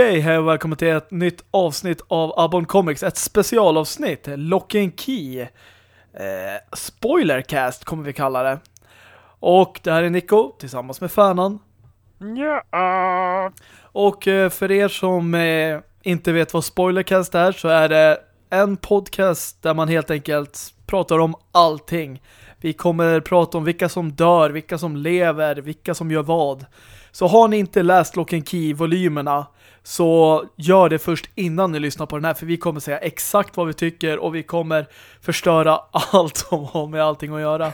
Okej, hej och välkommen till ett nytt avsnitt av Abon Comics. Ett specialavsnitt, Lock and Key. Eh, spoilercast kommer vi kalla det. Och det här är Nico tillsammans med Färnan. Ja. Och eh, för er som eh, inte vet vad spoilercast är så är det en podcast där man helt enkelt pratar om allting. Vi kommer prata om vilka som dör, vilka som lever, vilka som gör vad. Så har ni inte läst Lock and Key-volymerna så gör det först innan ni lyssnar på den här för vi kommer säga exakt vad vi tycker och vi kommer förstöra allt som har med allting att göra.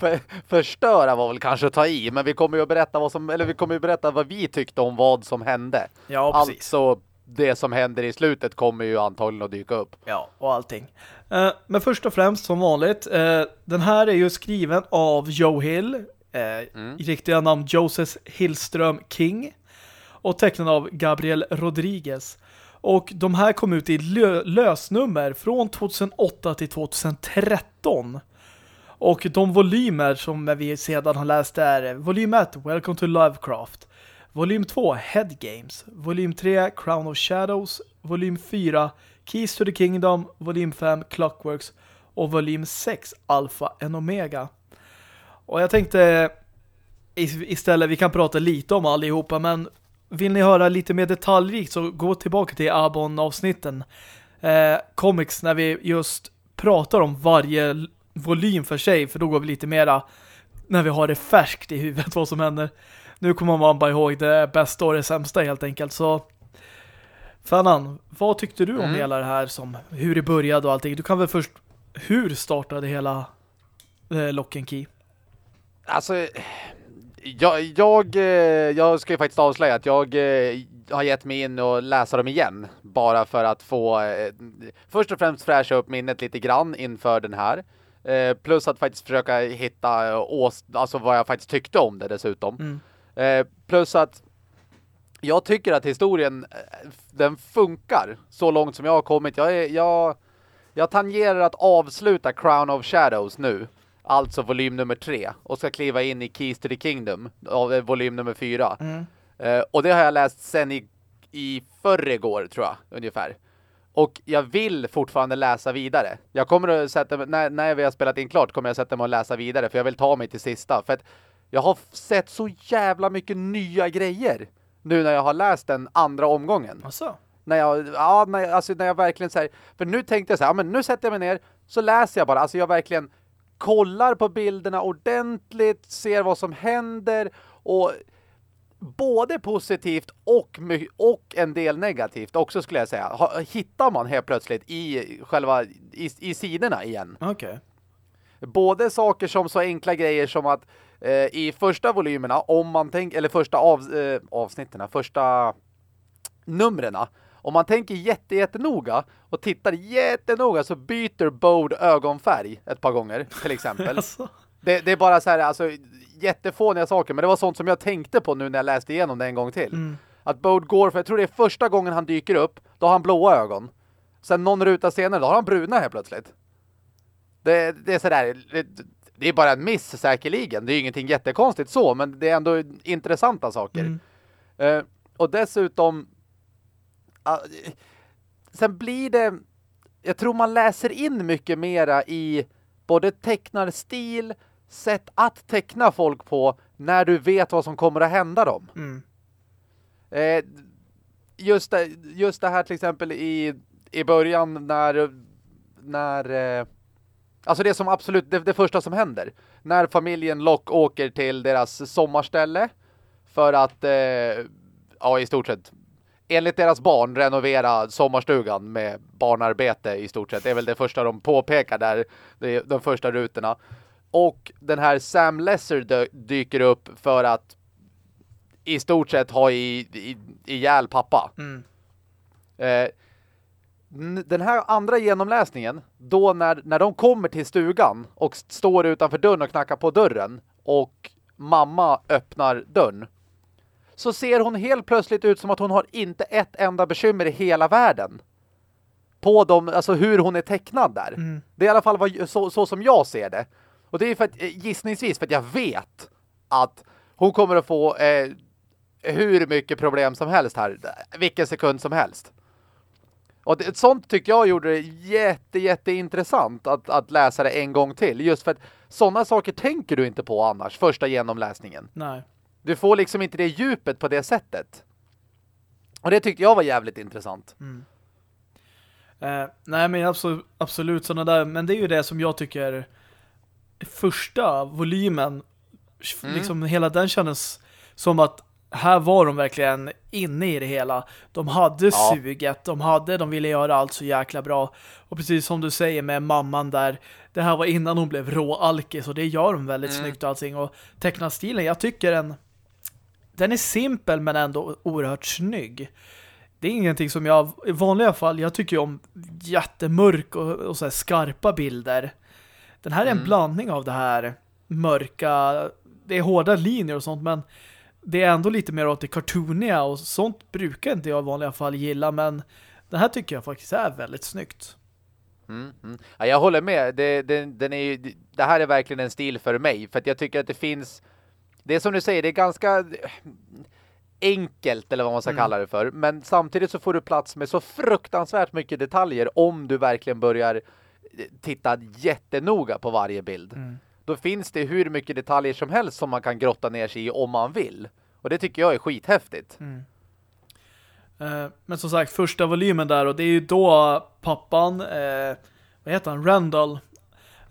För, förstöra var väl kanske att ta i, men vi kommer ju att berätta vad som eller vi kommer ju berätta vad vi tyckte om vad som hände. Ja, precis. Alltså det som händer i slutet kommer ju antagligen att dyka upp. Ja, och allting. Eh, men först och främst, som vanligt, eh, den här är ju skriven av Joe Hill, eh, Mm. riktiga namn Joseph Hillström King, och tecknad av Gabriel Rodriguez. Och de här kom ut i lö lösnummer från 2008 till 2013. Och de volymer som vi sedan har läst är volym 1, Welcome to Lovecraft. Volym 2, Head Games. Volym 3, Crown of Shadows. Volym 4, Keys to the Kingdom. Volym 5, Clockworks. Och volym 6, Alpha and Omega. Och jag tänkte istället, vi kan prata lite om allihopa, men vill ni höra lite mer detaljrikt så gå tillbaka till Abon-avsnitten. Eh, comics när vi just pratar om varje volym för sig, för då går vi lite mera när vi har det färskt i huvudet vad som händer. Nu kommer man bara ihåg det bästa och det sämsta helt enkelt. Så Fanan, vad tyckte du om Mm. hela det här som hur det började och allting? Du kan väl först hur startade hela eh, Lock and Key? Alltså jag, jag, eh, jag ska ju faktiskt avslöja att jag eh, har gett mig in och läsa dem igen. Bara för att få eh, först och främst fräscha upp minnet lite grann inför den här. Plus att faktiskt försöka hitta ås, alltså vad jag faktiskt tyckte om det dessutom. Mm. Plus att jag tycker att historien den funkar så långt som jag har kommit. Jag, är, jag, jag tangerar att avsluta Crown of Shadows nu. Alltså volym nummer tre. Och ska kliva in i Keys to the Kingdom. Av eh, volym nummer fyra. Mm. Eh, och det har jag läst sen i, i förrgår tror jag, ungefär. Och jag vill fortfarande läsa vidare. Jag kommer att sätta mig, när, när vi har spelat in klart kommer jag sätta mig och läsa vidare. För jag vill ta mig till sista. För att jag har sett så jävla mycket nya grejer. Nu när jag har läst den andra omgången Alltså, när jag, ja, när, jag- alltså när jag verkligen så här, för nu tänkte jag så här, ja, men nu sätter jag mig ner, så läser jag bara, alltså jag verkligen kollar på bilderna ordentligt, ser vad som händer och både positivt och, och en del negativt också skulle jag säga. Hittar man helt plötsligt i själva, i, i sidorna igen. okej. Både saker som så enkla grejer som att eh, i första volymerna, om man tänker, eller första av, eh, avsnitten, första numrena, om man tänker jätte, jättenoga och tittar jättenoga så byter Bode ögonfärg ett par gånger, till exempel. Alltså, det, det är bara så här, alltså jättefåniga saker, men det var sånt som jag tänkte på nu när jag läste igenom det en gång till. mm. Att Bode går, för jag tror det är första gången han dyker upp, då har han blåa ögon. Sen någon ruta senare, då har han bruna helt plötsligt. Det, det är sådär, det, det är bara en miss säkerligen. Det är ju ingenting jättekonstigt så, men det är ändå intressanta saker. Mm. Eh, och dessutom, sen blir det, jag tror man läser in mycket mera i både tecknarstil, sätt att teckna folk på när du vet vad som kommer att hända dem. Mm. Eh, just, det, just det här till exempel i, i början när, när eh, alltså det som absolut, det, det första som händer. När familjen Lock åker till deras sommarställe för att, eh, ja i stort sett, enligt deras barn renovera sommarstugan med barnarbete i stort sett. Det är väl det första de påpekar där, det är de första rutorna. Och den här Sam Lesser dyker upp för att i stort sett ha i, i, ihjäl pappa. Mm. Eh, den här andra genomläsningen, då när, när de kommer till stugan och st- står utanför dörren och knackar på dörren och mamma öppnar dörren så ser hon helt plötsligt ut som att hon har inte ett enda bekymmer i hela världen. På dem, alltså hur hon är tecknad där. Mm. Det är i alla fall vad, så, så som jag ser det. Och det är för att, eh, gissningsvis för att jag vet att hon kommer att få eh, hur mycket problem som helst här. Vilken sekund som helst. Och det, sånt tyckte jag gjorde det jätte, jätte intressant att, att läsa det en gång till. Just för att sådana saker tänker du inte på annars, första genomläsningen. Nej. Du får liksom inte det djupet på det sättet. Och det tyckte jag var jävligt intressant. Mm. Eh, nej, men absolut, absolut sådana där. Men det är ju det som jag tycker första volymen mm. liksom hela den kändes som att här var de verkligen inne i det hela. De hade ja. suget, de hade, de ville göra allt så jäkla bra. Och precis som du säger med mamman där, det här var innan hon blev råalkis och det gör de väldigt mm. snyggt och allting. Och tecknastilen, jag tycker den den är simpel men ändå oerhört snygg. Det är ingenting som jag i vanliga fall, jag tycker om jättemörk och, och så skarpa bilder. Den här är en mm. blandning av det här mörka, det är hårda linjer och sånt men det är ändå lite mer åt det cartooniga och sånt brukar inte jag i vanliga fall gilla men den här tycker jag faktiskt är väldigt snyggt. Mm, mm. Ja, jag håller med. Det, det, den är ju, det här är verkligen en stil för mig. För att jag tycker att det finns... Det är som du säger, det är ganska enkelt eller vad man ska mm. kalla det för. Men samtidigt så får du plats med så fruktansvärt mycket detaljer om du verkligen börjar titta jättenoga på varje bild. Mm då finns det hur mycket detaljer som helst som man kan grotta ner sig i om man vill. Och det tycker jag är skithäftigt. Mm. Eh, men som sagt, första volymen där och det är ju då pappan, eh, vad heter han? Randall.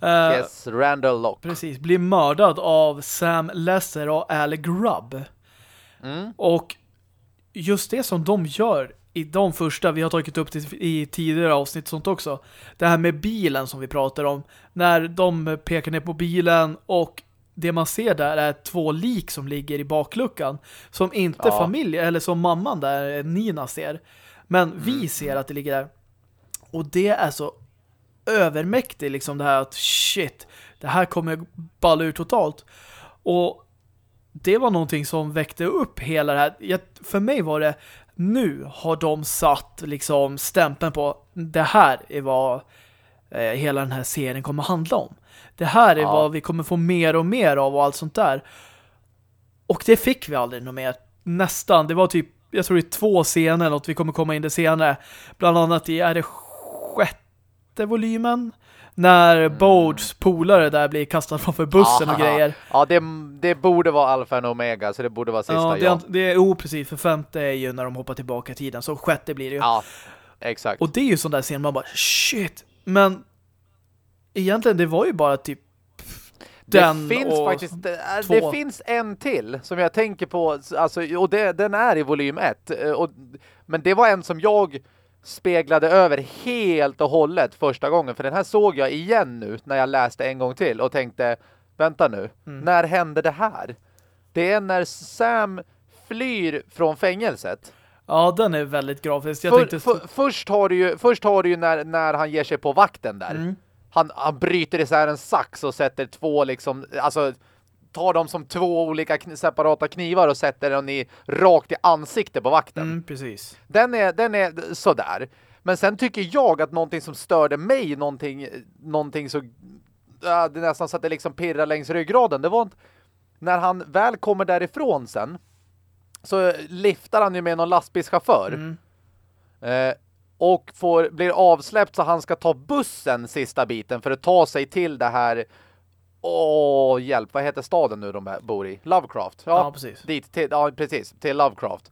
Eh, yes, Randall Locke. Precis, blir mördad av Sam Lesser och Al Grubb. Mm. Och just det som de gör i de första, vi har tagit upp det i tidigare avsnitt sånt också. Det här med bilen som vi pratar om. När de pekar ner på bilen och det man ser där är två lik som ligger i bakluckan. Som inte ja. familj, eller som mamman där, Nina ser. Men vi mm. ser att det ligger där. Och det är så övermäktigt liksom det här att shit, det här kommer balla ut totalt. Och det var någonting som väckte upp hela det här. för mig var det nu har de satt liksom stämpeln på det här är vad eh, hela den här serien kommer handla om. Det här är ja. vad vi kommer få mer och mer av och allt sånt där. Och det fick vi aldrig något mer. Nästan. Det var typ, jag tror det är två scener och vi kommer komma in det senare. Bland annat i, är det sjätte volymen? när mm. Bodes polare där blir kastad framför bussen Aha. och grejer. Ja, det, det borde vara Alfa och Omega, så det borde vara sista ja. Det, ja. det är oh, precis, för femte är ju när de hoppar tillbaka i tiden, så sjätte blir det ju. Ja, exakt. Och det är ju sån där scen, man bara, shit. Men egentligen, det var ju bara typ den det finns faktiskt det, det, finns en till som jag tänker på alltså, och det, den är i volym 1 men det var en som jag speglade över helt och hållet första gången. För den här såg jag igen nu när jag läste en gång till och tänkte, vänta nu, mm. när hände det här? Det är när Sam flyr från fängelset. Ja, den är väldigt grafisk. Jag för, tänkte... för, först har du ju, först har du ju när, när han ger sig på vakten där. Mm. Han, han bryter isär en sax och sätter två liksom, alltså tar dem som två olika kn separata knivar och sätter den i, rakt i ansiktet på vakten. Mm, precis. Den är, den är sådär. Men sen tycker jag att någonting som störde mig, någonting, någonting så... Äh, det nästan så att det liksom pirrar längs ryggraden. Det var inte, när han väl kommer därifrån sen så liftar han ju med någon lastbilschaufför. Mm. Eh, och får, blir avsläppt så han ska ta bussen sista biten för att ta sig till det här Åh, hjälp. Vad heter staden nu de bor i? Lovecraft. Ja, ja precis. Dit, till, ja, precis. Till Lovecraft.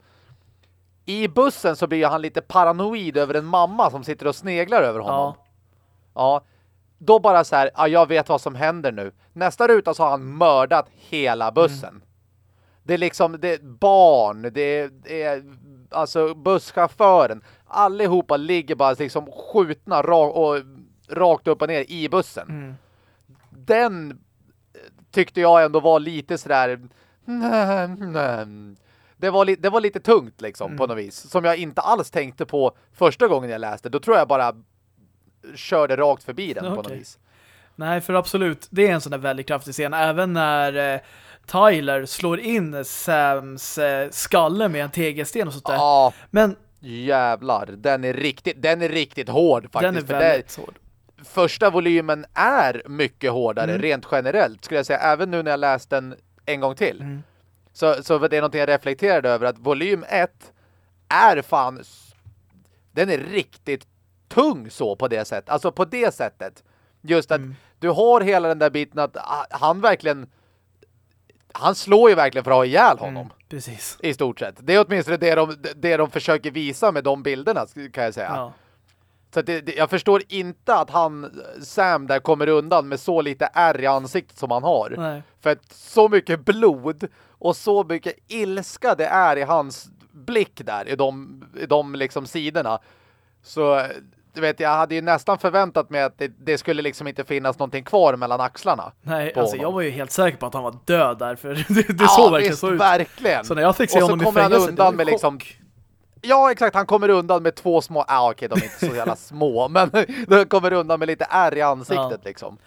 I bussen så blir han lite paranoid över en mamma som sitter och sneglar över honom. Ja. Ja. Då bara så här, ja, jag vet vad som händer nu. Nästa ruta så har han mördat hela bussen. Mm. Det är liksom, det är barn, det är, alltså busschauffören. Allihopa ligger bara liksom skjutna ra och, rakt upp och ner i bussen. Mm den tyckte jag ändå var lite sådär det var, det var lite tungt liksom mm. på något vis. Som jag inte alls tänkte på första gången jag läste. Då tror jag bara körde rakt förbi den okay. på något vis. Nej, för absolut. Det är en sån där väldigt kraftig scen. Även när eh, Tyler slår in Sams eh, skalle med en tegelsten och sånt där. Ja, Men jävlar. Den är riktigt, den är riktigt hård faktiskt. Den är väldigt hård första volymen är mycket hårdare mm. rent generellt skulle jag säga. Även nu när jag läst den en gång till. Mm. Så, så det är någonting jag reflekterade över att volym 1 är fan den är riktigt tung så på det sättet. Alltså på det sättet. Just att mm. du har hela den där biten att ah, han verkligen han slår ju verkligen för att ha ihjäl mm, honom. Mm, precis. I stort sett. Det är åtminstone det de, det de försöker visa med de bilderna kan jag säga. Ja. Så det, det, jag förstår inte att han, Sam där kommer undan med så lite ärr i ansiktet som han har. Nej. För att så mycket blod och så mycket ilska det är i hans blick där, i de, i de liksom sidorna. Så du vet, jag hade ju nästan förväntat mig att det, det, skulle liksom inte finnas någonting kvar mellan axlarna. Nej, alltså honom. jag var ju helt säker på att han var död där, för det, det ja, såg verkligen så ut. verkligen. Så när jag fick se honom i fängelse, han undan med liksom Ja, exakt. Han kommer undan med två små... Ah, okej, de är inte så jävla små. Men de kommer undan med lite ärr i ansiktet ja. liksom.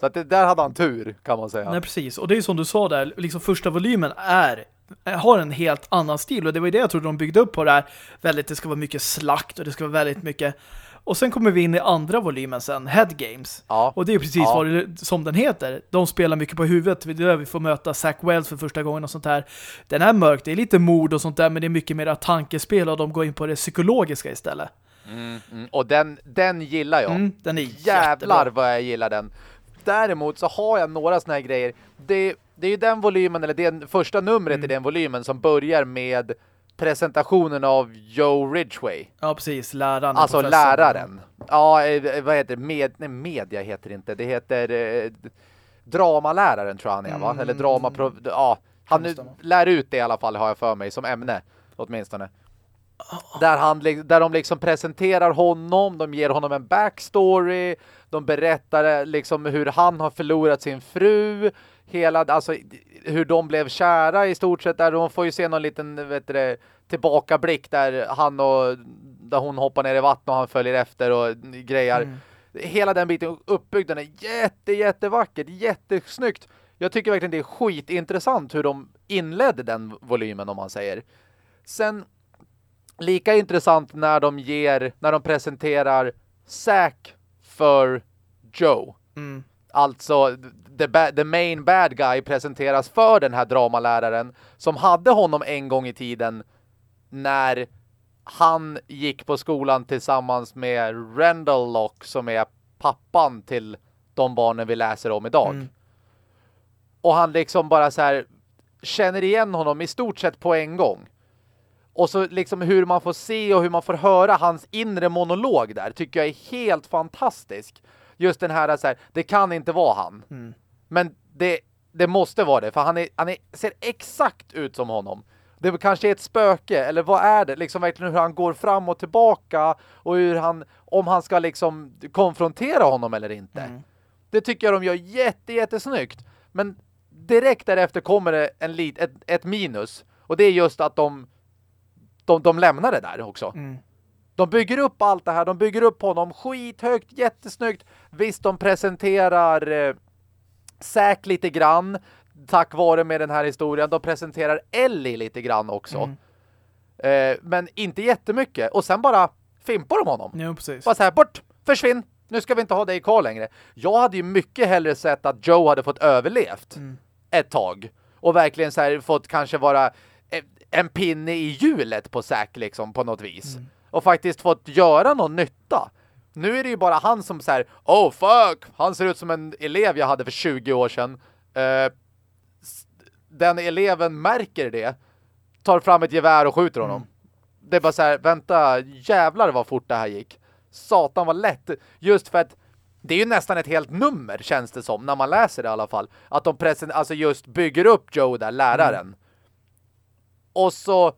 Så att det, där hade han tur, kan man säga. Nej, precis. Och det är som du sa där, liksom första volymen är har en helt annan stil och det var ju det jag trodde de byggde upp på det här. Väldigt, det ska vara mycket slakt och det ska vara väldigt mycket och sen kommer vi in i andra volymen sen, Head Games. Ja. Och det är precis ja. vad det, som den heter. De spelar mycket på huvudet. Det är där vi får möta Zack Wells för första gången och sånt här. Den är mörk, det är lite mord och sånt där, men det är mycket mer tankespel och de går in på det psykologiska istället. Mm, mm. Och den, den gillar jag. Mm, den är Jävlar jättebra. vad jag gillar den. Däremot så har jag några såna här grejer. Det, det är ju den volymen, eller det första numret mm. i den volymen som börjar med presentationen av Joe Ridgway. Ja, precis. Läraren. Alltså läraren. Ja, eh, vad heter det? Med, nej, media heter det inte. Det heter eh, dramaläraren tror jag han är, va? Mm. Eller drama... Ja, han lär ut det i alla fall har jag för mig som ämne, åtminstone. Där, han, där de liksom presenterar honom, de ger honom en backstory, de berättar eh, liksom hur han har förlorat sin fru, hela, alltså hur de blev kära i stort sett där. De får ju se någon liten vet du, tillbakablick där han och där hon hoppar ner i vattnet och han följer efter och grejer. Mm. Hela den biten uppbyggd, den är jätte, jättevackert, jättesnyggt. Jag tycker verkligen det är skitintressant hur de inledde den volymen om man säger. Sen lika intressant när de ger, när de presenterar Zack för Joe. Mm. Alltså the, the main bad guy presenteras för den här dramaläraren som hade honom en gång i tiden när han gick på skolan tillsammans med Randall Lock som är pappan till de barnen vi läser om idag. Mm. Och han liksom bara så här känner igen honom i stort sett på en gång. Och så liksom hur man får se och hur man får höra hans inre monolog där tycker jag är helt fantastisk. Just den här, så här det kan inte vara han. Mm. Men det, det måste vara det, för han, är, han är, ser exakt ut som honom. Det kanske är ett spöke, eller vad är det? Liksom verkligen hur han går fram och tillbaka och hur han, om han ska liksom konfrontera honom eller inte. Mm. Det tycker jag de gör jätte, jättesnyggt. Men direkt därefter kommer det en lit, ett, ett minus. Och det är just att de, de, de lämnar det där också. Mm. De bygger upp allt det här. De bygger upp honom skithögt, jättesnyggt. Visst, de presenterar eh, Zack lite grann tack vare med den här historien. De presenterar Ellie lite grann också. Mm. Eh, men inte jättemycket. Och sen bara fimpar de honom. Ja, precis. Bara så här, bort, försvinn. Nu ska vi inte ha dig kvar längre. Jag hade ju mycket hellre sett att Joe hade fått överlevt mm. ett tag. Och verkligen så här fått kanske vara en pinne i hjulet på Zack liksom på något vis. Mm. Och faktiskt fått göra någon nytta. Nu är det ju bara han som säger Oh fuck! Han ser ut som en elev jag hade för 20 år sedan. Uh, den eleven märker det. Tar fram ett gevär och skjuter honom. Mm. Det är bara så här, vänta, jävlar vad fort det här gick. Satan var lätt. Just för att det är ju nästan ett helt nummer känns det som, när man läser det i alla fall. Att de present alltså just bygger upp Joe där, läraren. Mm. Och så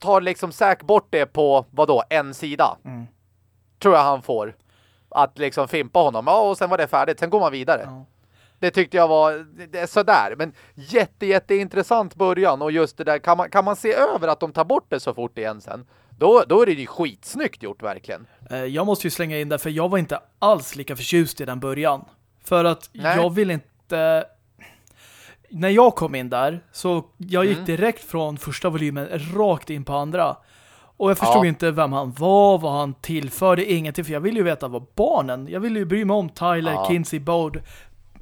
tar liksom Zack bort det på, vad då en sida. Mm. Tror jag han får. Att liksom fimpa honom. Ja, och sen var det färdigt. Sen går man vidare. Ja. Det tyckte jag var det är sådär. Men jätte, jätte intressant början. Och just det där, kan man, kan man se över att de tar bort det så fort igen sen? Då, då är det ju skitsnyggt gjort verkligen. Eh, jag måste ju slänga in där för jag var inte alls lika förtjust i den början. För att Nej. jag vill inte när jag kom in där så jag gick mm. direkt från första volymen rakt in på andra. Och jag förstod ja. inte vem han var, vad han tillförde, ingenting. För jag ville ju veta vad barnen, jag ville ju bry mig om Tyler, ja. Kinsey, Bode,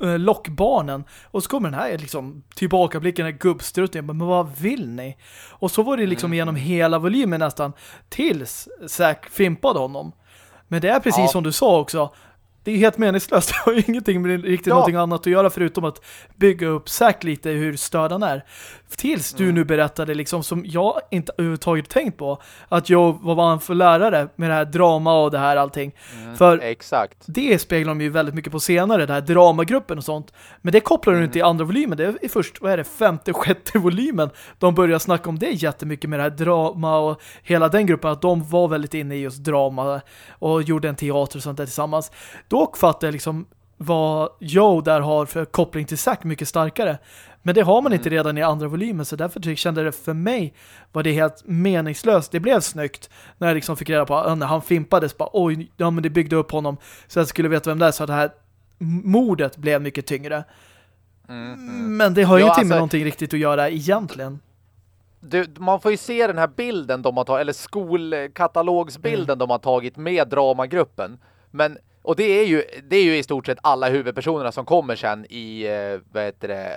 eh, lockbarnen. Och så kommer den här liksom tillbakablicken, den här gubbstrutten. Men vad vill ni? Och så var det liksom Mm. genom hela volymen nästan tills Zack fimpade honom. Men det är precis Ja. som du sa också. Det är helt meningslöst. Det har ju ingenting med riktigt Ja. någonting annat att göra förutom att bygga upp Zack lite hur störd han är. Tills du Mm. nu berättade liksom som jag inte överhuvudtaget tänkt på att Joe, vad var han för lärare med det här drama och det här allting. För Exakt. det speglar de ju väldigt mycket på senare, den här dramagruppen och sånt. Men det kopplar du inte i andra volymen. Det är först, vad är det, femte, sjätte volymen. De börjar snacka om det jättemycket med det här drama och hela den gruppen. Att de var väldigt inne i just drama och gjorde en teater och sånt där tillsammans. Då fattar jag liksom vad Joe där har för koppling till Zack mycket starkare. Men det har man inte redan i andra volymen så därför jag kände det för mig var det helt meningslöst. Det blev snyggt när jag liksom fick reda på att när han fimpades bara oj, ja men det byggde upp honom så jag skulle veta vem det är så att det här mordet blev mycket tyngre. Men det har ju Ja, inte med alltså- någonting riktigt att göra egentligen. Du, man får ju se den här bilden de har tagit, eller skolkatalogsbilden de har tagit med dramagruppen. Men, och det är ju, det är ju i stort sett alla huvudpersonerna som kommer sen i, eh, vad heter det,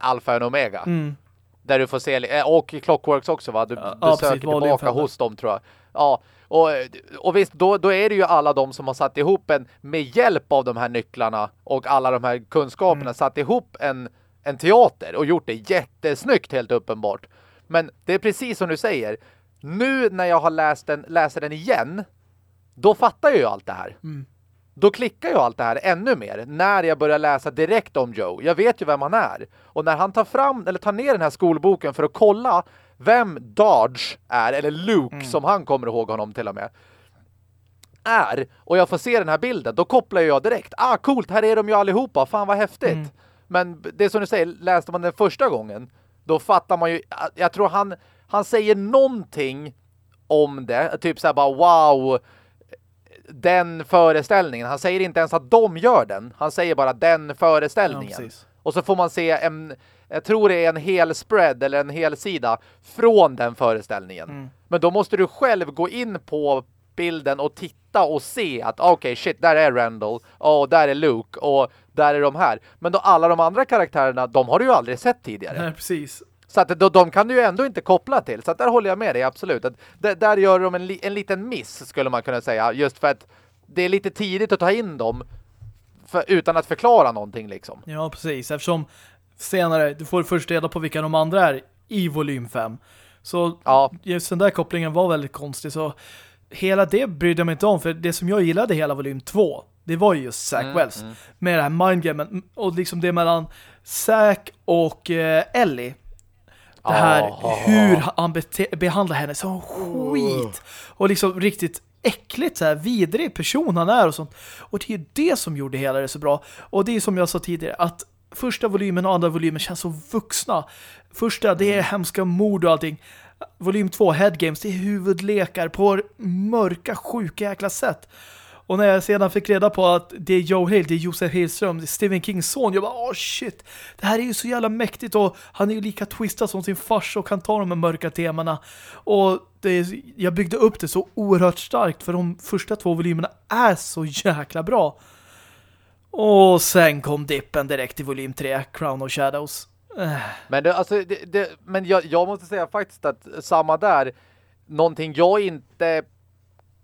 Alpha och Omega. Mm. Där du får se, eh, och i Clockworks också va? Du Ja, besöker precis, tillbaka hos dem tror jag. Ja, och, och visst, då, då är det ju alla de som har satt ihop en, med hjälp av de här nycklarna och alla de här kunskaperna, Mm. satt ihop en, en teater och gjort det jättesnyggt helt uppenbart. Men det är precis som du säger, nu när jag har läst den, läser den igen, då fattar jag ju allt det här. Mm. Då klickar ju allt det här ännu mer när jag börjar läsa direkt om Joe. Jag vet ju vem han är. Och när han tar fram eller tar ner den här skolboken för att kolla vem Dodge är, eller Luke som han kommer ihåg honom till och med, är, och jag får se den här bilden, då kopplar jag direkt. Ah, coolt, här är de ju allihopa. Fan vad häftigt. Mm. Men det är som du säger, läste man den första gången, då fattar man ju, jag tror han, han säger någonting om det. Typ så här bara, wow, den föreställningen. Han säger inte ens att de gör den. Han säger bara den Ja, föreställningen. precis. och så får man se en, jag tror det är en hel spread eller en hel sida från den föreställningen. Mm. Men då måste du själv gå in på bilden och titta och se att okej, shit, där är Randall och där är Luke och där är de här. Men då alla de andra karaktärerna, de har du ju aldrig sett tidigare. Nej, precis. Så att då, de kan du ju ändå inte koppla till. Så att där håller jag med dig, absolut. Att där, gör de en, li, en liten miss, skulle man kunna säga. Just för att det är lite tidigt att ta in dem för, utan att förklara någonting liksom. Ja, precis. Eftersom senare, du får först reda på vilka de andra är i volym 5. Så Ja, just den där kopplingen var väldigt konstig. Så hela det brydde jag mig inte om. För det som jag gillade hela volym 2, det var ju just Zack Mm, Wells. Med det här mindgamen. Och liksom det mellan Zack och eh, Ellie. Det här, Ah. hur han behandlar henne som skit. Och liksom riktigt äckligt så här, vidrig person han är och sånt. Och det är ju det som gjorde hela det så bra. Och det är som jag sa tidigare, att första volymen och andra volymen känns så vuxna. Första, det är hemska mord och allting. Volym 2, Head Games, det är huvudlekar på mörka, sjuka jäkla sätt. Och när jag sedan fick reda på att det är Joe Hill, det är Josef Hillström, det är Stephen Kings son, jag bara, åh shit, det här är ju så jävla mäktigt och han är ju lika twistad som sin fars och kan ta de här mörka temana. Och det jag byggde upp det så oerhört starkt för de första två volymerna är så jäkla bra. Och sen kom dippen direkt i volym 3, Crown of Shadows. Eh. Men, det, alltså, det, det, men jag, jag måste säga faktiskt att samma där, någonting jag inte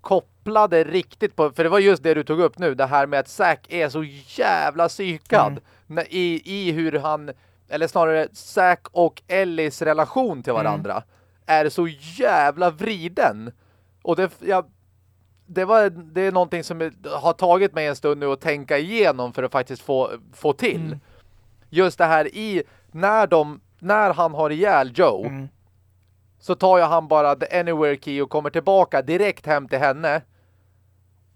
kopplade riktigt på, för det var just det du tog upp nu, det här med att Zack är så jävla psykad Mm. i, i hur han, eller snarare Zack och Ellis relation till varandra är så jävla vriden. Och det, jag, det, var, det är någonting som har tagit mig en stund nu att tänka igenom för att faktiskt få, få till. Mm. Just det här i, när de, när han har ihjäl Joe mm. Så tar jag han bara the anywhere key och kommer tillbaka direkt hem till henne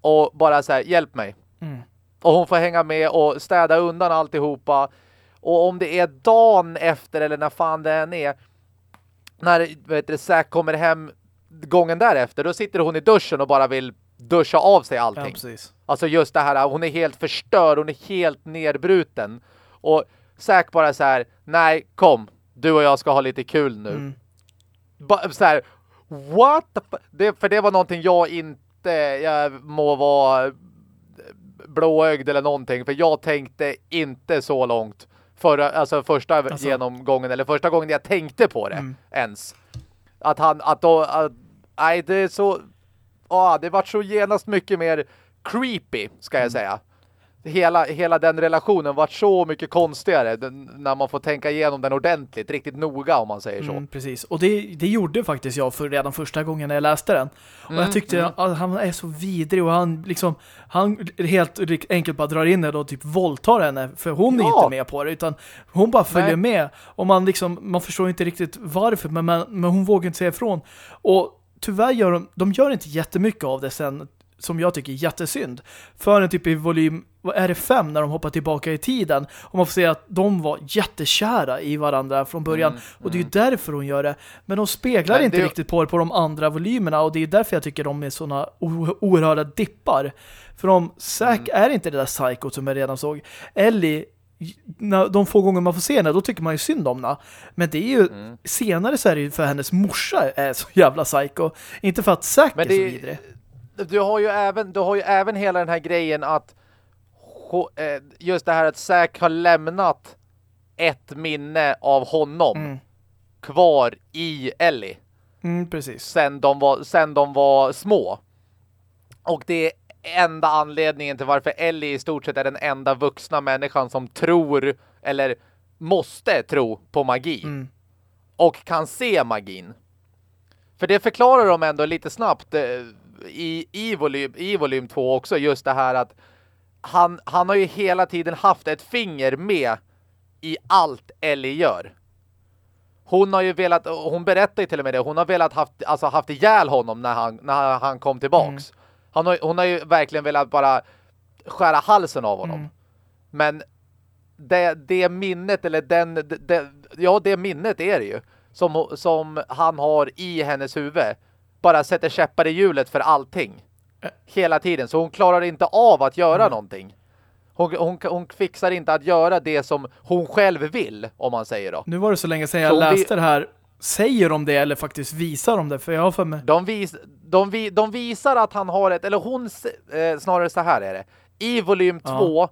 och bara så här, hjälp mig. Mm. Och hon får hänga med och städa undan alltihopa. Och om det är dagen efter eller när fan det än är när vet du, Zack kommer hem gången därefter, då sitter hon i duschen och bara vill duscha av sig Ja, allting. precis. Alltså just det här, hon är helt förstörd, hon är helt nedbruten. Och Zack bara så här, nej, kom, du och jag ska ha lite kul nu. Mm. Så här, what the det, För det var någonting jag inte, jag må vara blåögd eller någonting. För jag tänkte inte så långt förra, alltså första Alltså. genomgången eller första gången jag tänkte på det Mm. ens. Att han, att då, att, nej det är så, ja det vart så genast mycket mer creepy ska Mm. jag säga. Hela, hela den relationen vart så mycket konstigare den, när man får tänka igenom den ordentligt, riktigt noga om man säger så. Mm, precis. Och det, det gjorde faktiskt jag för redan första gången när jag läste den. Och Mm, jag tyckte att han är så vidrig och han liksom han helt enkelt bara drar in henne och typ våldtar henne för hon är Ja. inte med på det utan hon bara följer Nej. med och man liksom man förstår inte riktigt varför men, men, men hon vågar inte säga ifrån. Och tyvärr gör de, de gör inte jättemycket av det sen som jag tycker är jättesynd. För en typ i volym, vad är det fem när de hoppar tillbaka i tiden och man får se att de var jättekära i varandra från början Mm, och det är ju därför hon gör det. Men de speglar Men inte det- riktigt på det på de andra volymerna och det är därför jag tycker de är såna oerhörda dippar. För om Zack Mm. är inte det där psykot som jag redan såg. Ellie när de få gånger man får se henne, då tycker man ju synd om henne. Men det är ju, Mm. senare så är det ju för hennes morsa är så jävla psycho. Inte för att Zack är så vidrig. du har ju även du har ju även hela den här grejen att just det här att Zack har lämnat ett minne av honom Mm. kvar i Ellie Mm, precis. sen de var sen de var små. Och det är enda anledningen till varför Ellie i stort sett är den enda vuxna människan som tror eller måste tro på magi Mm. och kan se magin. För det förklarar de ändå lite snabbt eh, i, i, volym, i volym 2 också, just det här att han, han har ju hela tiden haft ett finger med i allt Ellie gör. Hon har ju velat, hon berättar ju till och med det, hon har velat haft, alltså haft ihjäl honom när han, när han kom tillbaks. Han har, hon har ju verkligen velat bara skära halsen av honom. Mm. Men det, det minnet eller den, det, ja det minnet är det ju som, som han har i hennes huvud bara sätter käppar i hjulet för allting. Hela tiden. Så hon klarar inte av att göra någonting. Hon, hon, hon fixar inte att göra det som hon själv vill, om man säger då. Nu var det så länge sedan jag Så läste det här. Säger de det eller faktiskt visar de det? För jag har för mig... De, vis, de, vi, de visar att han har ett, eller hon, eh, snarare så här är det. I volym Ja. 2,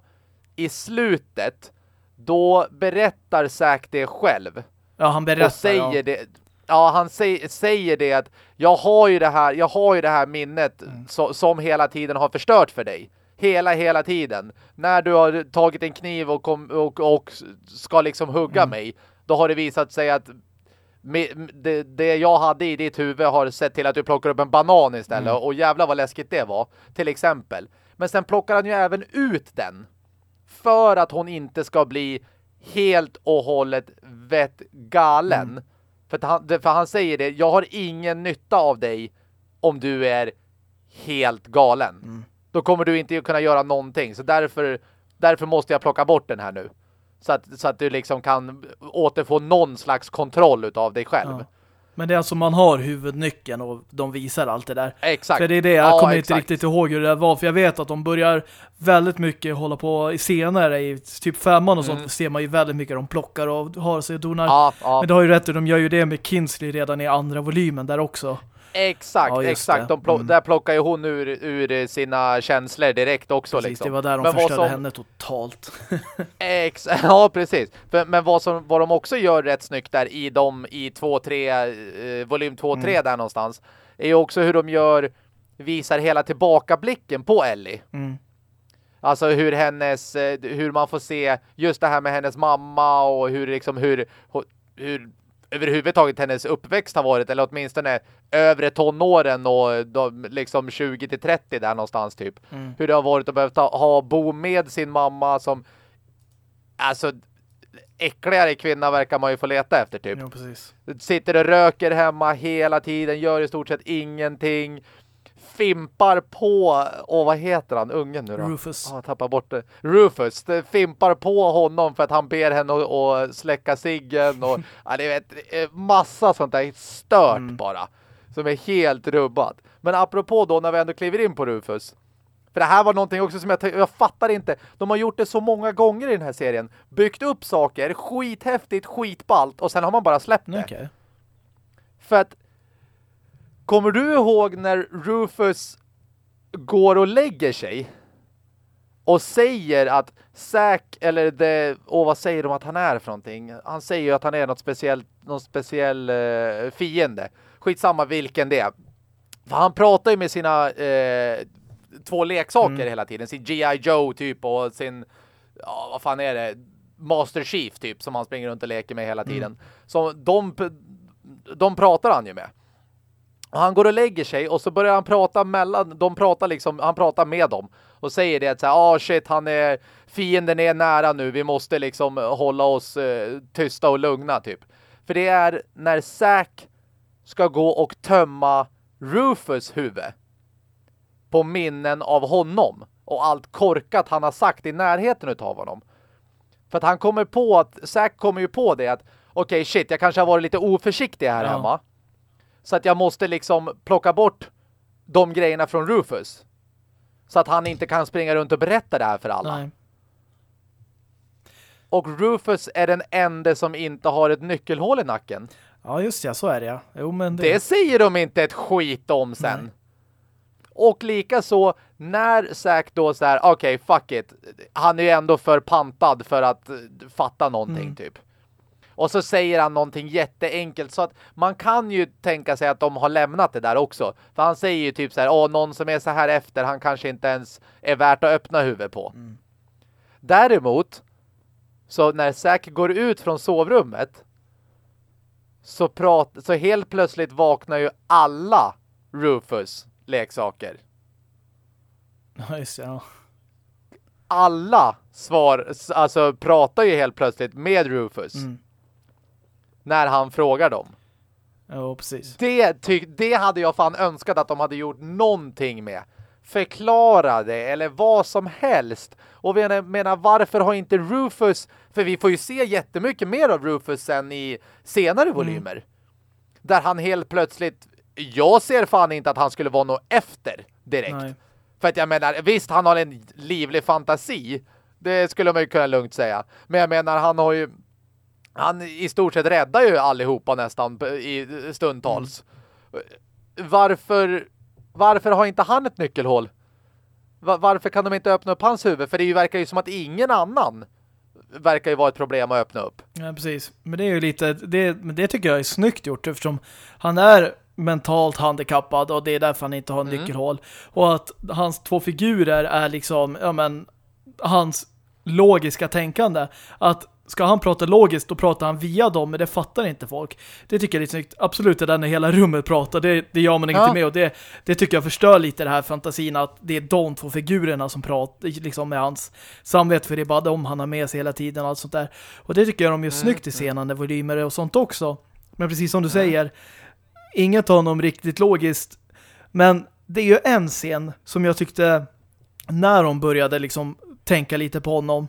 i slutet, då berättar Zack det själv. Ja, han berättar. och säger ja. det ja han säger, säger det att jag har ju det här jag har ju det här minnet Mm. so, som hela tiden har förstört för dig hela hela tiden när du har tagit en kniv och, kom, och, och ska liksom hugga Mm. mig då har det visat sig att det, det jag hade i ditt huvud har sett till att du plockar upp en banan istället Mm. och jävla vad läskigt det var till exempel men sen plockar han ju även ut den för att hon inte ska bli helt och hållet vett galen. Mm. För, han, för han säger det, jag har ingen nytta av dig om du är helt galen. Mm. Då kommer du inte kunna göra någonting. Så därför, därför måste jag plocka bort den här nu. Så att, så att du liksom kan återfå någon slags kontroll utav dig själv. Ja. Men det är alltså man har huvudnyckeln och de visar allt det där. Exakt. För det är det, jag Ja, kommer inte exakt. riktigt ihåg hur det där var. För jag vet att de börjar väldigt mycket hålla på i senare, i typ femman och sånt, Mm. ser man ju väldigt mycket de plockar och har sig och donar. Ja, ja. Men du har ju rätt, de gör ju det med Kinsley redan i andra volymen där också. Exakt, Ja, exakt. De plock, Mm. Där plockar ju hon ur, ur sina känslor direkt också. Precis, liksom. det var där de Men förstörde som- henne totalt. Ex ja, precis. Men, vad, som, vad de också gör rätt snyggt där i de i 2-3, eh, volym 2-3 Mm. där någonstans, är ju också hur de gör, visar hela tillbakablicken på Ellie. Mm. Alltså hur hennes, eh, hur man får se just det här med hennes mamma och hur liksom hur, hur överhuvudtaget hennes uppväxt har varit, eller åtminstone övre tonåren och de, liksom 20 till 30 där någonstans typ. Mm. Hur det har varit att behöva ha, ha bo med sin mamma som alltså äckligare kvinna verkar man ju få leta efter typ. Jo. Sitter och röker hemma hela tiden, gör i stort sett ingenting. Fimpar på, åh vad heter han, ungen nu då? Rufus. Jag tappar bort det. Rufus, det fimpar på honom för att han ber henne att, släcka ciggen och ja, det är ett, eh, massa sånt där stört Mm. bara. Som är helt rubbat. Men apropå då när vi ändå kliver in på Rufus. För det här var någonting också som jag, jag fattar inte. De har gjort det så många gånger i den här serien. Byggt upp saker, skithäftigt, skitballt och sen har man bara släppt det. Okej. För att kommer du ihåg när Rufus går och lägger sig och säger att Zack, eller det, och vad säger de att han är för någonting? Han säger ju att han är något speciellt, någon speciell eh, fiende. Skitsamma vilken det är. För han pratar ju med sina eh, två leksaker mm. hela tiden. Sin G.I. Joe typ och sin, ja vad fan är det? Master Chief typ som han springer runt och leker med hela tiden. Mm. Så de, de pratar han ju med. Och han går och lägger sig och så börjar han prata mellan, de pratar liksom, han pratar med dem och säger det att så här, ah shit, han är, fienden är nära nu, vi måste liksom hålla oss eh, tysta och lugna typ. För det är när Zack ska gå och tömma Rufus huvud på minnen av honom och allt korkat han har sagt i närheten av honom. För att han kommer på att, Zack kommer ju på det att okej okay, shit, jag kanske har varit lite oförsiktig här ja. hemma. Så att jag måste liksom plocka bort de grejerna från Rufus. Så att han inte kan springa runt och berätta det här för alla. Nej. Och Rufus är den enda som inte har ett nyckelhål i nacken. Ja, just ja, så är det ja. Jo, men det... det säger de inte ett skit om sen. Nej. Och lika så när Zack då så här, okej, okay, fuck it. Han är ju ändå för pantad för att fatta någonting mm. typ. Och så säger han någonting jätteenkelt så att man kan ju tänka sig att de har lämnat det där också. För han säger ju typ så här, åh någon som är så här efter, han kanske inte ens är värt att öppna huvudet på. Mm. Däremot, så när Zack går ut från sovrummet så, prat, så helt plötsligt vaknar ju alla Rufus leksaker. Just ja. Alla svar, alltså pratar ju helt plötsligt med Rufus. Mm när han frågar dem. Ja, precis. Det, det hade jag fan önskat att de hade gjort någonting med. Förklara det, eller vad som helst. Och vi menar, varför har inte Rufus... För vi får ju se jättemycket mer av Rufus sen i senare mm. volymer. Mm. Där han helt plötsligt... Jag ser fan inte att han skulle vara något efter direkt. Nej. För att jag menar, visst han har en livlig fantasi. Det skulle man ju kunna lugnt säga. Men jag menar, han har ju han i stort sett räddar ju allihopa nästan i stundtals. Mm. Varför varför har inte han ett nyckelhål? varför kan de inte öppna upp hans huvud? För det verkar ju som att ingen annan verkar ju vara ett problem att öppna upp. Ja, precis. Men det är ju lite, det, men det tycker jag är snyggt gjort eftersom han är mentalt handikappad och det är därför han inte har en mm. nyckelhål. Och att hans två figurer är liksom, ja men, hans logiska tänkande. Att ska han prata logiskt då pratar han via dem men det fattar inte folk. Det tycker jag är lite snyggt. Absolut det där när hela rummet pratar det, det gör man ja. med och det, det tycker jag förstör lite det här fantasin att det är de två figurerna som pratar liksom med hans samvete för det är bara de han har med sig hela tiden och allt sånt där. Och det tycker jag de gör mm. snyggt i scenande volymer och sånt också. Men precis som du säger inget av honom riktigt logiskt men det är ju en scen som jag tyckte när de började liksom tänka lite på honom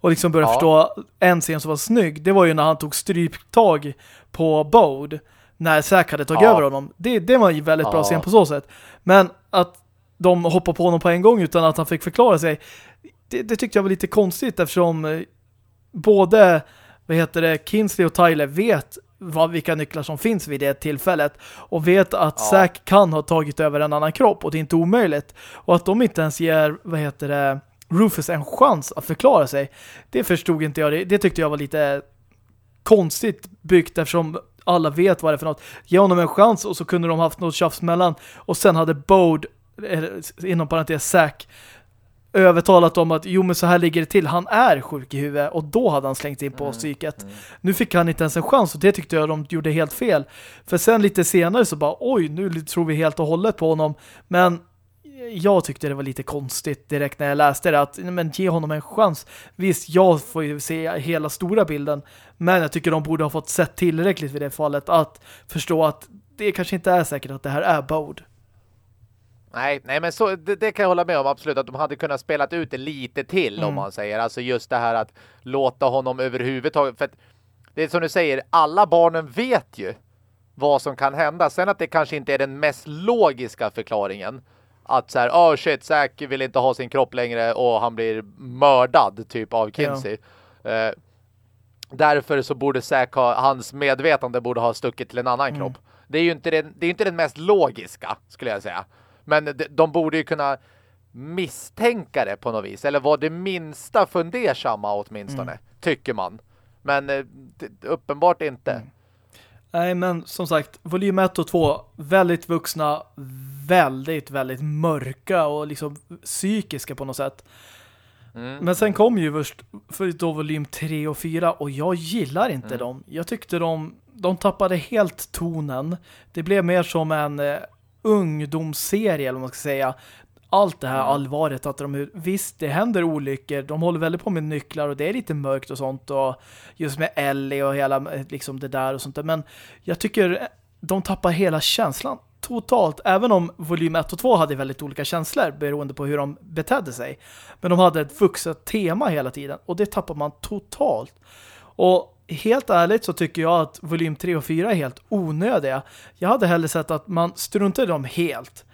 och liksom började ja. förstå en scen som var snygg. Det var ju när han tog stryptag på Bode när Zack hade tagit ja. över honom. Det, det var en väldigt ja. bra scen på så sätt. Men att de hoppar på honom på en gång utan att han fick förklara sig det, det tyckte jag var lite konstigt eftersom eh, både vad heter det, Kinsley och Tyler vet vad, vilka nycklar som finns vid det tillfället och vet att ja. Zack kan ha tagit över en annan kropp och det är inte omöjligt. Och att de inte ens ger, vad heter det, Rufus en chans att förklara sig. Det förstod inte jag. Det, det tyckte jag var lite konstigt byggt eftersom alla vet vad det är för något. Ge honom en chans och så kunde de haft något tjafs mellan. Och sen hade Bode, inom parentes Zack, övertalat om att jo men så här ligger det till. Han är sjuk i huvudet och då hade han slängt in på mm, psyket. Mm. Nu fick han inte ens en chans och det tyckte jag de gjorde helt fel. För sen lite senare så bara oj nu tror vi helt och hållet på honom. Men jag tyckte det var lite konstigt direkt när jag läste det att men ge honom en chans. Visst, jag får ju se hela stora bilden men jag tycker de borde ha fått sett tillräckligt vid det fallet att förstå att det kanske inte är säkert att det här är Bode. Nej, nej men så, det, det, kan jag hålla med om absolut att de hade kunnat spela ut det lite till mm. om man säger. Alltså just det här att låta honom överhuvudtaget för att det är som du säger, alla barnen vet ju vad som kan hända. Sen att det kanske inte är den mest logiska förklaringen att så här, oh shit, Zack vill inte ha sin kropp längre och han blir mördad typ av Kinsey. Ja. Eh, därför så borde Zack ha, hans medvetande borde ha stuckit till en annan mm. kropp. Det är ju inte den, det är inte den mest logiska, skulle jag säga. Men de, de borde ju kunna misstänkare på något vis. Eller var det minsta fundersamma åtminstone, mm. tycker man. Men eh, uppenbart inte. Mm. Nej, men som sagt, volym 1 och 2, väldigt vuxna, väldigt, väldigt mörka och liksom psykiska på något sätt. Mm. Men sen kom ju först för då volym 3 och 4 och jag gillar inte mm. dem. Jag tyckte de, de tappade helt tonen. Det blev mer som en eh, ungdomsserie eller vad man ska säga allt det här allvaret att de, visst det händer olyckor, de håller väldigt på med nycklar och det är lite mörkt och sånt och just med Ellie och hela liksom det där och sånt där. men jag tycker de tappar hela känslan totalt, även om volym 1 och 2 hade väldigt olika känslor beroende på hur de betedde sig. Men de hade ett vuxet tema hela tiden och det tappar man totalt. Och helt ärligt så tycker jag att volym 3 och 4 är helt onödiga. Jag hade hellre sett att man struntade dem helt.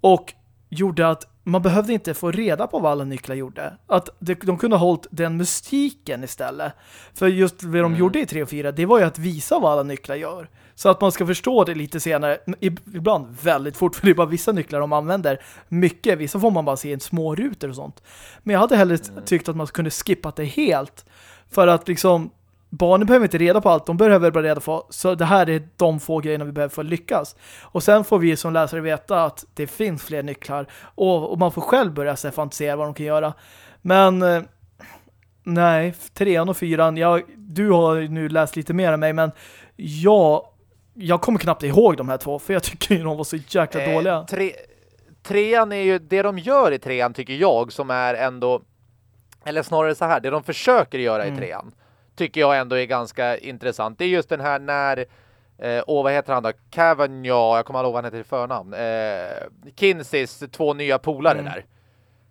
Och gjorde att man behövde inte få reda på vad alla nycklar gjorde. Att de kunde ha hållit den mystiken istället. För just vad de mm. gjorde i 3 och 4, det var ju att visa vad alla nycklar gör. Så att man ska förstå det lite senare. Ibland väldigt fort, för det är bara vissa nycklar de använder mycket. Vissa får man bara se i små rutor och sånt. Men jag hade hellre mm. tyckt att man kunde skippa det helt. För att liksom barnen behöver inte reda på allt, de behöver bara reda på så det här är de få grejerna vi behöver för att lyckas. Och sen får vi som läsare veta att det finns fler nycklar och, och man får själv börja sig fantisera vad de kan göra. Men eh, nej, trean och fyran, jag, du har nu läst lite mer än mig, men jag, jag kommer knappt ihåg de här två, för jag tycker ju de var så jäkla eh, dåliga. Tre, trean är ju, det de gör i trean tycker jag som är ändå, eller snarare så här, det de försöker göra mm. i trean tycker jag ändå är ganska intressant. Det är just den här när eh, åh, vad heter han då? Cavagna, jag kommer ihåg vad han heter i förnamn. Eh, Kinseys två nya polare mm. där.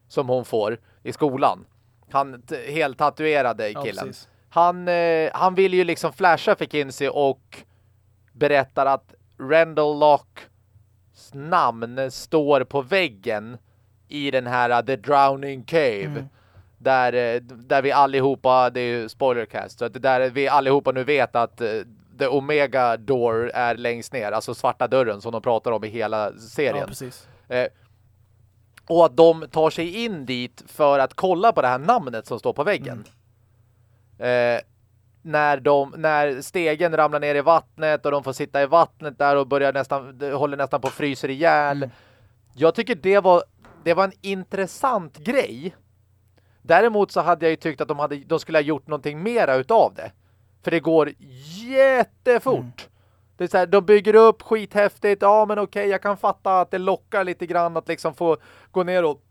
Som hon får i skolan. Han helt tatuerade killen. Ja, han, eh, han vill ju liksom flasha för Kinsey och berättar att Randall Locks namn står på väggen i den här uh, The Drowning Cave. Mm där, eh, där vi allihopa, det är ju spoilercast, så att där vi allihopa nu vet att uh, The Omega Door är längst ner, alltså svarta dörren som de pratar om i hela serien. Ja. Eh, och att de tar sig in dit för att kolla på det här namnet som står på väggen. Mm. Eh, när, de, när stegen ramlar ner i vattnet och de får sitta i vattnet där och börjar nästan, håller nästan på att fryser ihjäl. Mm. Jag tycker det var, det var en intressant grej Däremot så hade jag ju tyckt att de, hade, de skulle ha gjort någonting mera utav det. För det går jättefort. Mm. Det är så här, de bygger upp skithäftigt. Ja, men okej, jag kan fatta att det lockar lite grann att liksom få gå ner och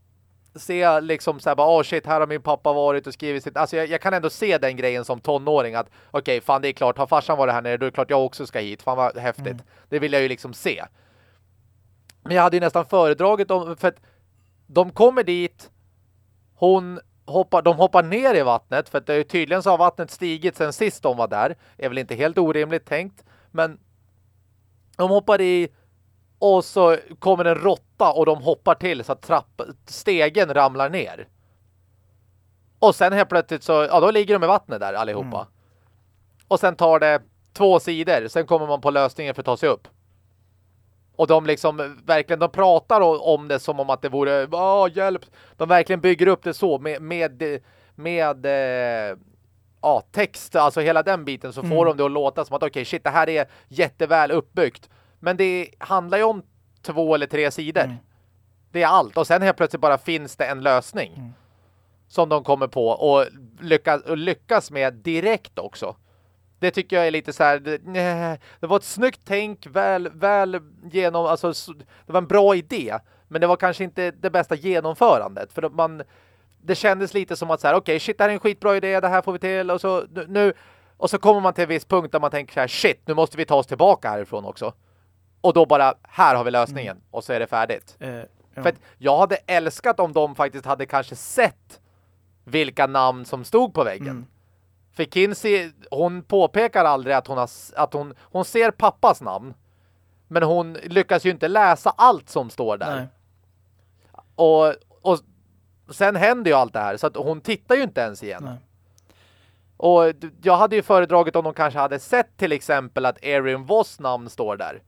se liksom så här bara, oh shit, här har min pappa varit och skrivit sitt. Alltså jag, jag kan ändå se den grejen som tonåring att okej, okay, fan det är klart, har farsan varit här nere, då är det klart jag också ska hit. Fan vad häftigt. Mm. Det vill jag ju liksom se. Men jag hade ju nästan föredragit dem, för att de kommer dit, hon hoppar, de hoppar ner i vattnet för att det är tydligen så har vattnet stigit sen sist de var där. Det är väl inte helt orimligt tänkt, men de hoppar i och så kommer en råtta och de hoppar till så att trapp, stegen ramlar ner. Och sen helt plötsligt så, ja då ligger de i vattnet där allihopa. Mm. Och sen tar det två sidor, sen kommer man på lösningen för att ta sig upp. Och de liksom verkligen, de pratar om det som om att det vore, ja hjälp. De verkligen bygger upp det så med, med, med eh, ja, text, alltså hela den biten så mm. får de det att låta som att okej, okay, shit, det här är jätteväl uppbyggt. Men det handlar ju om två eller tre sidor. Mm. Det är allt. Och sen helt plötsligt bara finns det en lösning. Mm. Som de kommer på och lyckas, och lyckas med direkt också. Det tycker jag är lite så här det, det var ett snyggt tänk, väl, väl genom, alltså det var en bra idé, men det var kanske inte det bästa genomförandet, för man det kändes lite som att så här, okej, okay, shit, det här är en skitbra idé, det här får vi till, och så nu, och så kommer man till en viss punkt där man tänker så här, shit, nu måste vi ta oss tillbaka härifrån också. Och då bara, här har vi lösningen, mm. och så är det färdigt. Eh, ja. För jag hade älskat om de faktiskt hade kanske sett vilka namn som stod på väggen. Mm. För Kinsey, hon påpekar aldrig att hon, har, att hon, hon ser pappas namn. Men hon lyckas ju inte läsa allt som står där. Nej. Och, och sen händer ju allt det här. Så att hon tittar ju inte ens igen. Nej. Och jag hade ju föredragit om de kanske hade sett till exempel att Erin Voss namn står där.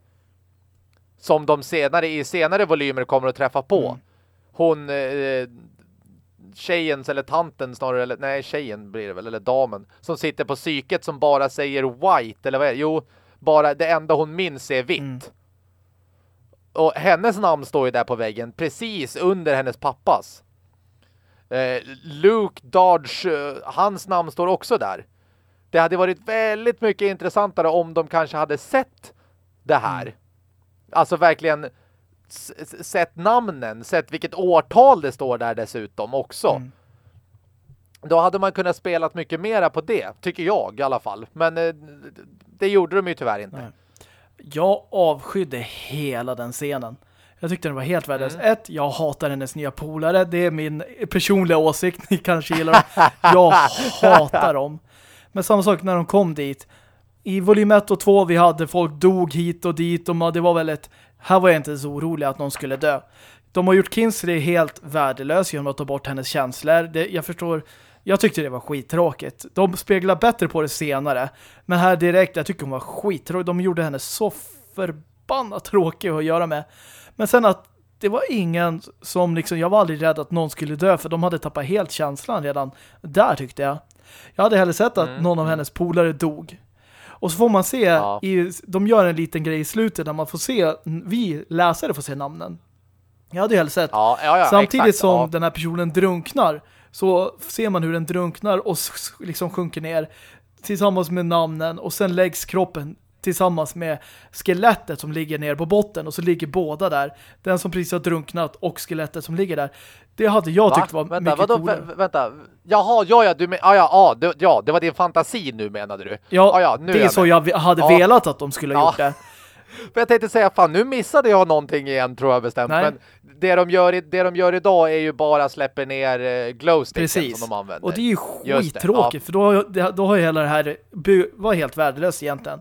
Som de senare i senare volymer kommer att träffa på. Mm. hon eh, tjejens eller tanten snarare, eller nej tjejen blir det väl, eller damen som sitter på psyket som bara säger white, eller vad är det? Jo, bara det enda hon minns är vitt. Mm. Och hennes namn står ju där på väggen precis under hennes pappas. Eh, Luke Dodge, eh, hans namn står också där. Det hade varit väldigt mycket intressantare om de kanske hade sett det här. Mm. Alltså verkligen sett namnen, sett vilket årtal det står där dessutom också. Mm. Då hade man kunnat spela mycket mera på det, tycker jag i alla fall. Men eh, det gjorde de ju tyvärr inte. Nej. Jag avskydde hela den scenen. Jag tyckte den var helt värdelös. Mm. Ett, jag hatar hennes nya polare. Det är min personliga åsikt. Ni kanske gillar dem. Jag hatar dem. Men samma sak när de kom dit. I volym 1 och 2 vi hade folk dog hit och dit. Och det var väl ett... Här var jag inte så orolig att någon skulle dö. De har gjort Kinsley helt värdelös genom att ta bort hennes känslor. Det, jag förstår... Jag tyckte det var skittråkigt. De speglar bättre på det senare. Men här direkt, jag tycker hon var skittråkig. De gjorde henne så förbannat tråkig att göra med. Men sen att det var ingen som liksom, jag var aldrig rädd att någon skulle dö för de hade tappat helt känslan redan där tyckte jag. Jag hade hellre sett att mm. någon av hennes polare dog. Och så får man se, ja. i, de gör en liten grej i slutet där man får se, vi läsare får se namnen. Jag hade hellre sett, ja, ja, samtidigt exakt, som den här personen drunknar så ser man hur den drunknar och liksom sjunker ner tillsammans med namnen och sen läggs kroppen tillsammans med skelettet som ligger ner på botten och så ligger båda där. Den som precis har drunknat och skelettet som ligger där. Det hade jag tyckt var vänta, mycket vadå, coolare. Vänta, jaha, ja, ja, du men, ja, ja, ja, ja, det var din fantasi nu menade du. Ja, ja, ja nu det är så jag hade ja. velat att de skulle ha gjort det. För jag tänkte säga, fan nu missade jag någonting igen tror jag bestämt. Nej. Men det de, gör, det de gör idag är ju bara släpper ner uh, glowsticken som de använder. Och det är ju skittråkigt ja. för då, då har ju hela det här var helt värdelöst egentligen.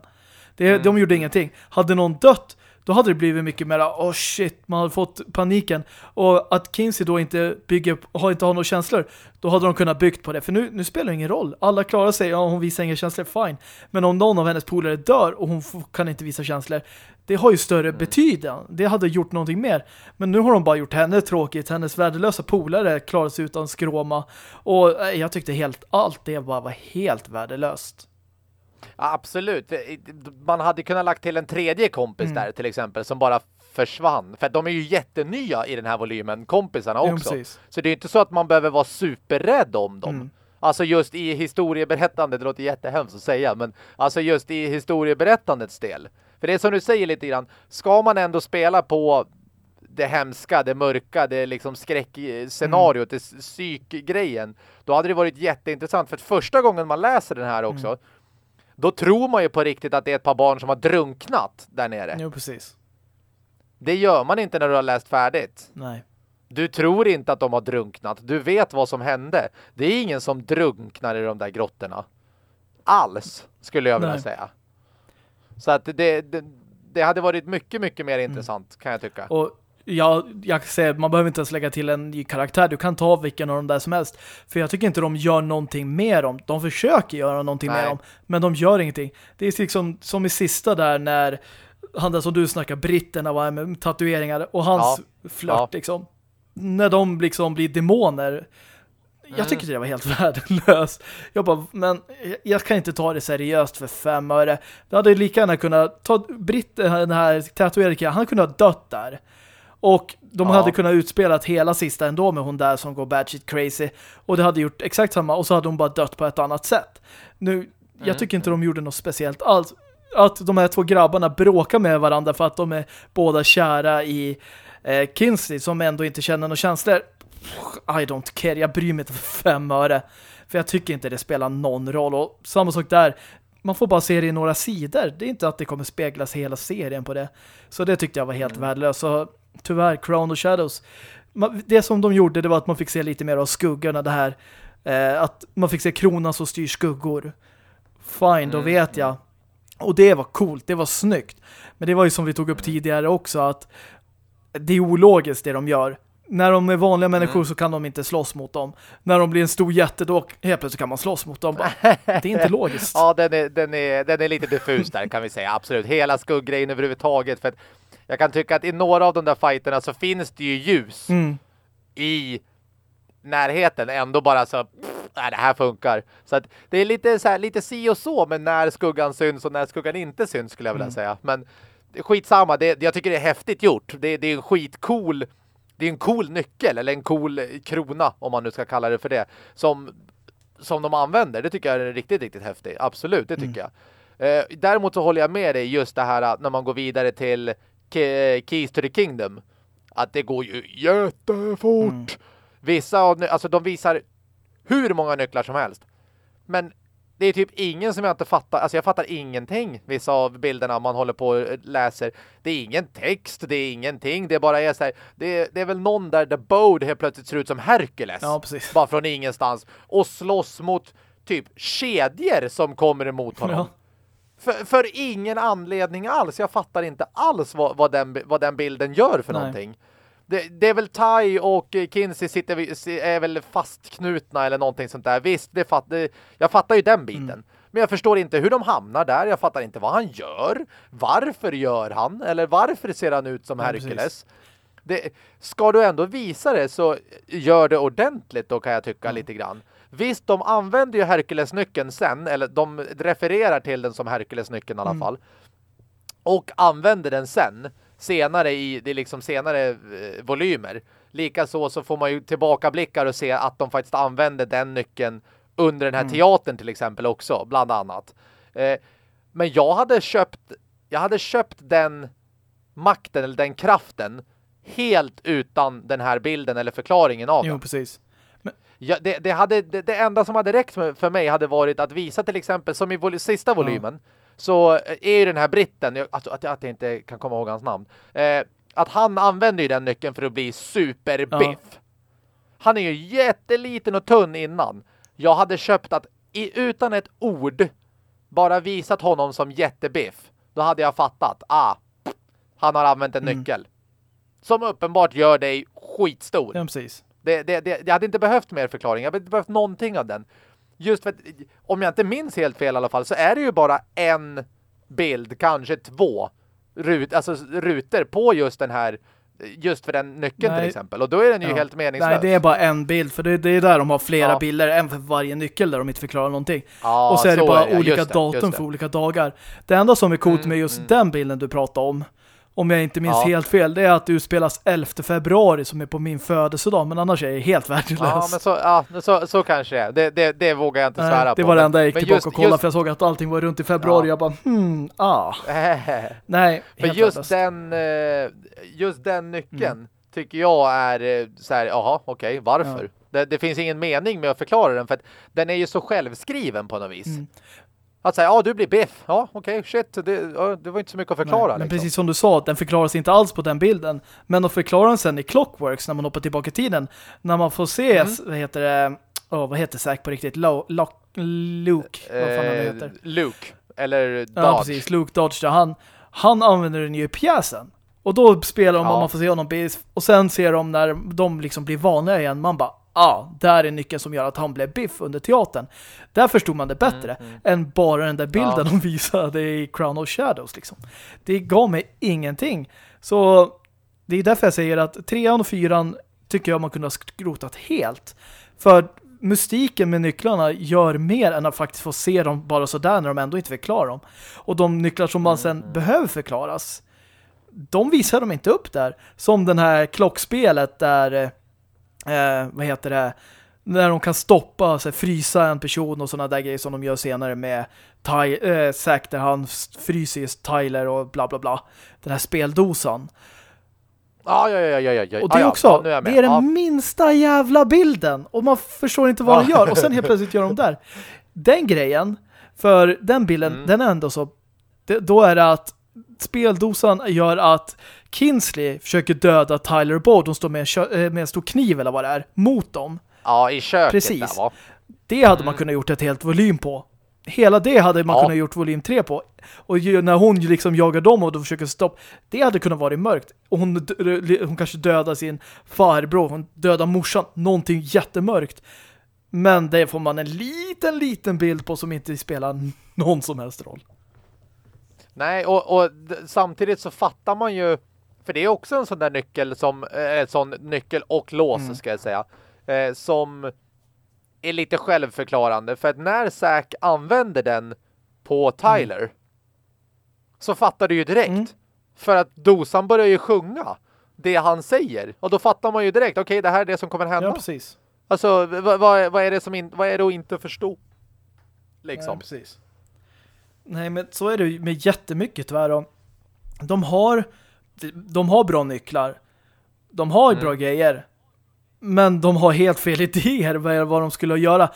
Det, mm. De gjorde ingenting. Hade någon dött då hade det blivit mycket mer oh shit, man hade fått paniken. Och att Kinsey då inte bygger, har inte har några känslor, då hade de kunnat byggt på det. För nu, nu spelar det ingen roll. Alla klarar sig, ja hon visar inga känslor, fine. Men om någon av hennes polare dör och hon kan inte visa känslor, det har ju större mm. betydelse. Det hade gjort någonting mer. Men nu har de bara gjort henne tråkigt. Hennes värdelösa polare klarar sig utan skråma. Och eh, jag tyckte helt allt det bara var helt värdelöst. Absolut. Man hade kunnat lagt till en tredje kompis mm. där till exempel som bara försvann. För de är ju jättenya i den här volymen, kompisarna också. Ja, så det är inte så att man behöver vara superrädd om dem. Mm. Alltså just i historieberättandet, det låter jättehemskt att säga, men alltså just i historieberättandets del. För det är som du säger lite grann, ska man ändå spela på det hemska, det mörka, det liksom skräckscenariot, mm. det psykgrejen, då hade det varit jätteintressant. För första gången man läser den här också, mm då tror man ju på riktigt att det är ett par barn som har drunknat där nere. Jo, precis. Det gör man inte när du har läst färdigt. Nej. Du tror inte att de har drunknat. Du vet vad som hände. Det är ingen som drunknar i de där grottorna. Alls, skulle jag vilja Nej. säga. Så att det, det, det, hade varit mycket, mycket mer mm. intressant, kan jag tycka. Och Ja, jag säger man behöver inte ens lägga till en ny karaktär. Du kan ta vilken av dem där som helst. För jag tycker inte de gör någonting mer om. De försöker göra någonting Nej. mer om. Men de gör ingenting. Det är liksom som i sista där när han där som du snackar, britterna var med tatueringar och hans ja. flört ja. liksom. När de liksom blir demoner. Jag mm. tycker det var helt värdelöst. Jag bara, men jag kan inte ta det seriöst för fem öre. Det hade lika gärna kunnat ta Britt, den här tatueringen, han kunde ha dött där. Och de ja. hade kunnat utspela hela sista ändå med hon där som går bad shit crazy. Och det hade gjort exakt samma. Och så hade hon bara dött på ett annat sätt. Nu, mm. jag tycker inte de gjorde något speciellt alls. Att de här två grabbarna bråkar med varandra för att de är båda kära i eh, Kinsley som ändå inte känner några känslor. I don't care, jag bryr mig inte för fem öre. För jag tycker inte det spelar någon roll. Och samma sak där, man får bara se det i några sidor. Det är inte att det kommer speglas hela serien på det. Så det tyckte jag var helt mm. värdelöst. Så tyvärr, Crown of Shadows. Det som de gjorde det var att man fick se lite mer av skuggorna det här. Eh, att man fick se kronan som styr skuggor. Fine, då mm. vet jag. Och det var coolt, det var snyggt. Men det var ju som vi tog upp tidigare också att det är ologiskt det de gör. När de är vanliga människor mm. så kan de inte slåss mot dem. När de blir en stor jätte då helt plötsligt kan man slåss mot dem. det är inte logiskt. ja, den är, den, är, den är lite diffus där kan vi säga. Absolut. Hela skugggrejen överhuvudtaget. För att jag kan tycka att i några av de där fighterna så finns det ju ljus. Mm. i närheten ändå bara så pff, nej, det här funkar. Så att det är lite så här, lite si och så med när skuggan syns och när skuggan inte syns skulle jag vilja mm. säga. Men skitsamma, det, jag tycker det är häftigt gjort. Det, det är en skitcool det är en cool nyckel eller en cool krona om man nu ska kalla det för det som, som de använder. Det tycker jag är riktigt, riktigt häftigt. Absolut, det tycker mm. jag. Eh, däremot så håller jag med dig just det här att när man går vidare till Keys to the Kingdom att det går ju jättefort. Mm. Vissa av, alltså de visar hur många nycklar som helst. Men det är typ ingen som jag inte fattar. Alltså jag fattar ingenting. Vissa av bilderna man håller på och läser. Det är ingen text, det är ingenting. Det bara är så här. Det, det är väl någon där The Bode helt plötsligt ser ut som Hercules. Ja, precis. Bara från ingenstans. Och slåss mot typ kedjor som kommer emot honom. Ja. För, för ingen anledning alls. Jag fattar inte alls vad, vad, den, vad den bilden gör för Nej. någonting det, det, är väl Tai och Kinsey sitter, är väl fastknutna eller någonting sånt där. Visst, det fatt, det, jag fattar ju den biten. Mm. Men jag förstår inte hur de hamnar där. Jag fattar inte vad han gör. Varför gör han? Eller varför ser han ut som ja, Hercules? Det, ska du ändå visa det så gör det ordentligt då kan jag tycka mm. lite grann. Visst, de använder ju Hercules-nyckeln sen. Eller de refererar till den som Hercules-nyckeln i alla mm. fall. Och använder den sen senare i det liksom senare eh, volymer. Likaså så får man ju tillbakablickar och se att de faktiskt använder den nyckeln under den här mm. teatern till exempel också, bland annat. Eh, men jag hade köpt jag hade köpt den makten eller den kraften helt utan den här bilden eller förklaringen av jo, den. precis. Men... Ja, det, det, hade, det, det, enda som hade räckt för mig hade varit att visa till exempel som i vol sista volymen ja så är ju den här britten, att, att, att jag inte kan komma ihåg hans namn, eh, att han använder ju den nyckeln för att bli superbiff. Ja. Han är ju jätteliten och tunn innan. Jag hade köpt att i, utan ett ord bara visat honom som jättebiff. Då hade jag fattat, ah, han har använt en mm. nyckel. Som uppenbart gör dig skitstor. Ja, precis. Det, det, det, jag hade inte behövt mer förklaring. Jag hade inte behövt någonting av den just för att, om jag inte minns helt fel i alla fall, så är det ju bara en bild, kanske två rut, alltså rutor på just den här just för den nyckeln nej. till exempel. Och då är den ju ja. helt meningslös. Nej, det är bara en bild. För det, det är där de har flera ja. bilder, en för varje nyckel där de inte förklarar någonting. Ja, och så är det bara är det. olika det, datum för olika dagar. Det enda som är coolt mm, med just mm. den bilden du pratar om om jag inte minns ja. helt fel, det är att det utspelas 11 februari som är på min födelsedag, men annars är jag helt värdelös. Ja, men så, ja, så, så kanske det, det, det vågar jag inte svära Nej, på. Det var det enda jag gick tillbaka just, och kollade, just... för jag såg att allting var runt i februari. Ja. Jag bara, hmm, ah. Nej, För just den, eh, just den nyckeln mm. tycker jag är eh, så här, jaha, okej, okay, varför? Ja. Det, det, finns ingen mening med att förklara den, för att den är ju så självskriven på något vis. Mm. Att säga, ja du blir biff. Ja, okej, okay, shit. Det, det, var inte så mycket att förklara. Nej, men liksom. precis som du sa, den förklaras inte alls på den bilden. Men att förklara den sen i Clockworks när man hoppar tillbaka i tiden. När man får se, mm. vad heter det, oh, vad heter Zack på riktigt? Lo, Lo, Luke, vad fan han eh, heter. Luke, eller Dodge. Ja, precis. Luke Dodge, han, han använder den ju i pjäsen. Och då spelar de ja. och man får se honom biff. Och sen ser de när de liksom blir vanliga igen. Man bara, ah, där är nyckeln som gör att han blev biff under teatern. Där förstod man det bättre mm, mm. än bara den där bilden ja. de visade i Crown of Shadows. Liksom. Det gav mig ingenting. Så det är därför jag säger att trean och fyran tycker jag man kunde ha skrotat helt. För mystiken med nycklarna gör mer än att faktiskt få se dem bara sådär när de ändå inte förklarar dem. Och de nycklar som man sen mm. behöver förklaras de visar de inte upp där. Som den här klockspelet där eh, vad heter det, när de kan stoppa, så här, frysa en person och sådana där grejer som de gör senare med Ty äh, Zack där han fryser just Tyler och bla bla bla. Den här speldosan. Ja, ja, ja, ja, ja. Och det är också, ja, är det är den ja. minsta jävla bilden. Och man förstår inte vad ja. de gör. Och sen helt plötsligt gör de där. Den grejen, för den bilden, mm. den är ändå så, det, då är det att speldosan gör att Kinsley försöker döda Tyler Bode. Hon står med en, eh, med en stor kniv eller vad det är, mot dem. Ja, i köket Precis. Där, det hade man mm. kunnat gjort ett helt volym på. Hela det hade man ja. kunnat gjort volym 3 på. Och när hon liksom jagar dem och de försöker stoppa, det hade kunnat vara mörkt. Och hon, hon kanske dödar sin farbror, hon dödar morsan, någonting jättemörkt. Men det får man en liten, liten bild på som inte spelar någon som helst roll. Nej, och, och samtidigt så fattar man ju För det är också en sån där nyckel som, eh, sån nyckel och lås mm. ska jag säga. Eh, som är lite självförklarande. För att när Zack använder den på Tyler mm. så fattar du ju direkt. Mm. För att dosan börjar ju sjunga det han säger. Och då fattar man ju direkt, okej okay, det här är det som kommer hända. Ja, precis. Alltså, vad, vad, är det som in, vad är det att inte förstå? Liksom. Ja, precis. Nej, men så är det med jättemycket tyvärr. De har de har bra nycklar. De har mm. bra grejer. Men de har helt fel idéer vad, vad de skulle göra.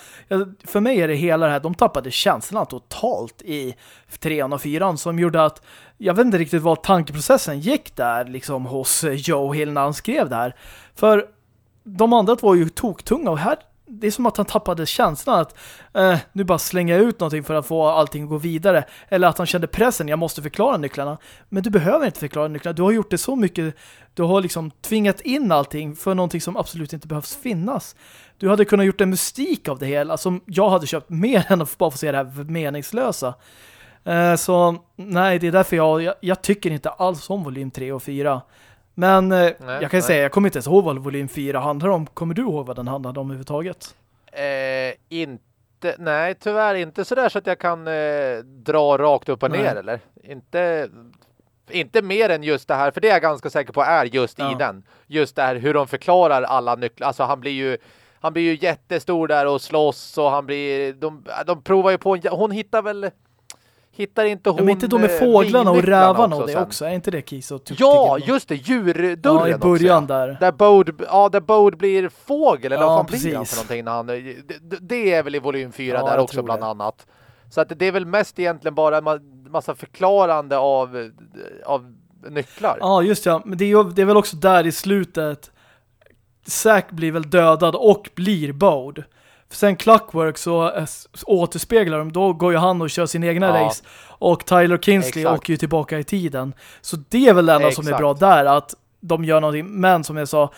För mig är det hela det här, de tappade känslan totalt i trean och fyran som gjorde att jag vet inte riktigt vad tankeprocessen gick där liksom hos Joe Hill när han skrev det här. För de andra två var ju toktunga och här det är som att han tappade känslan att eh, nu bara slänga ut någonting för att få allting att gå vidare. Eller att han kände pressen, jag måste förklara nycklarna. Men du behöver inte förklara nycklarna. Du har gjort det så mycket, du har liksom tvingat in allting för någonting som absolut inte behövs finnas. Du hade kunnat gjort en mystik av det hela som jag hade köpt mer än att bara få se det här meningslösa. Eh, så nej, det är därför jag, jag, jag tycker inte alls om volym 3 och 4. Men eh, nej, jag kan nej. säga, jag kommer inte ens ihåg vad volym 4 handlar om. Kommer du ihåg vad den handlade om överhuvudtaget? Eh, inte, nej tyvärr inte sådär så att jag kan eh, dra rakt upp och nej. ner eller? Inte, inte mer än just det här, för det är jag ganska säker på är just ja. i den. Just det här hur de förklarar alla nycklar. Alltså han blir ju han blir ju jättestor där och slåss och han blir, de, de provar ju på, hon hittar väl hittar inte hon... Ja, men inte då med fåglarna och rävarna och det sen. också. Är inte det Kiso? Ja, just det. Djurdörren ja, i början också, där. Där Bode, ja, där Bode blir fågel. Eller ja, vad blir han för någonting? När han, det, det, är väl i volym 4 ja, där också bland det. annat. Så att det är väl mest egentligen bara en massa förklarande av, av nycklar. Ja, just ja. Men det är, det är väl också där i slutet Zack blir väl dödad och blir Bode. Sen Clockwork så äh, återspeglar de, då går ju han och kör sin egna ja. race. Och Tyler Kinsley Exakt. åker ju tillbaka i tiden. Så det är väl det enda som är bra där, att de gör någonting. Men som jag sa,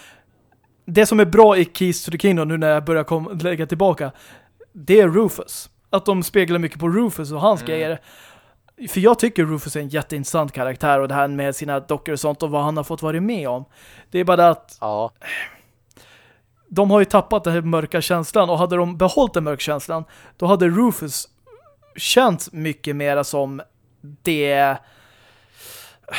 det som är bra i Keys to the Kingdom nu när jag börjar kom, lägga tillbaka, det är Rufus. Att de speglar mycket på Rufus och hans mm. grejer. För jag tycker Rufus är en jätteintressant karaktär och det här med sina dockor och sånt och vad han har fått vara med om. Det är bara det att... Ja de har ju tappat den här mörka känslan och hade de behållit den mörka känslan då hade Rufus känts mycket mer som det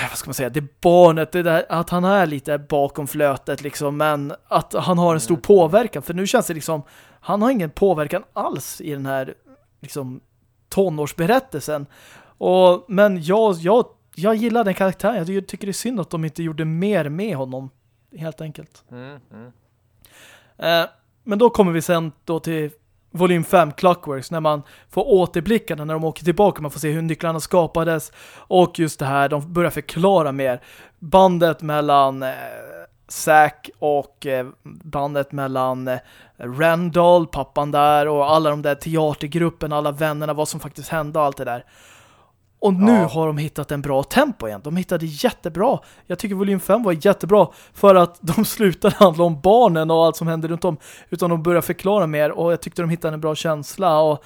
vad ska man säga, det barnet, det där, att han är lite bakom flötet liksom, men att han har en stor mm. påverkan, för nu känns det liksom, han har ingen påverkan alls i den här liksom tonårsberättelsen. Och, men jag, jag, jag gillar den karaktären, jag tycker det är synd att de inte gjorde mer med honom, helt enkelt. Mm, mm. Eh, men då kommer vi sen då till volym 5 Clockworks när man får återblickarna när de åker tillbaka. Man får se hur nycklarna skapades och just det här, de börjar förklara mer bandet mellan eh, Zack och eh, bandet mellan eh, Randall, pappan där och alla de där teatergruppen, alla vännerna, vad som faktiskt hände och allt det där. Och nu ja. har de hittat en bra tempo igen. De hittade jättebra. Jag tycker volym 5 var jättebra för att de slutade handla om barnen och allt som hände runt om. Utan de började förklara mer och jag tyckte de hittade en bra känsla och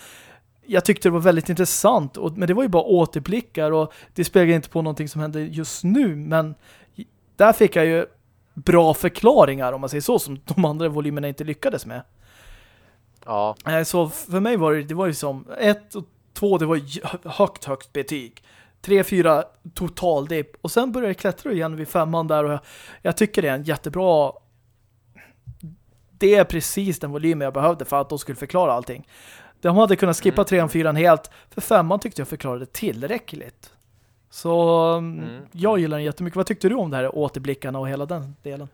jag tyckte det var väldigt intressant. Och, men det var ju bara återblickar och det speglar inte på någonting som hände just nu. Men där fick jag ju bra förklaringar om man säger så som de andra volymerna inte lyckades med. Ja. Eh, så för mig var det, det var ju som ett Två, det var högt, högt betyg. Tre, fyra, total dipp. Och sen började jag klättra igen vid femman där och jag, jag tycker det är en jättebra det är precis den volymen jag behövde för att de skulle förklara allting. De hade kunnat skippa mm. trean, fyran helt. För femman tyckte jag förklarade tillräckligt. Så mm. mm. jag gillar den jättemycket. Vad tyckte du om det här återblickarna och hela den delen?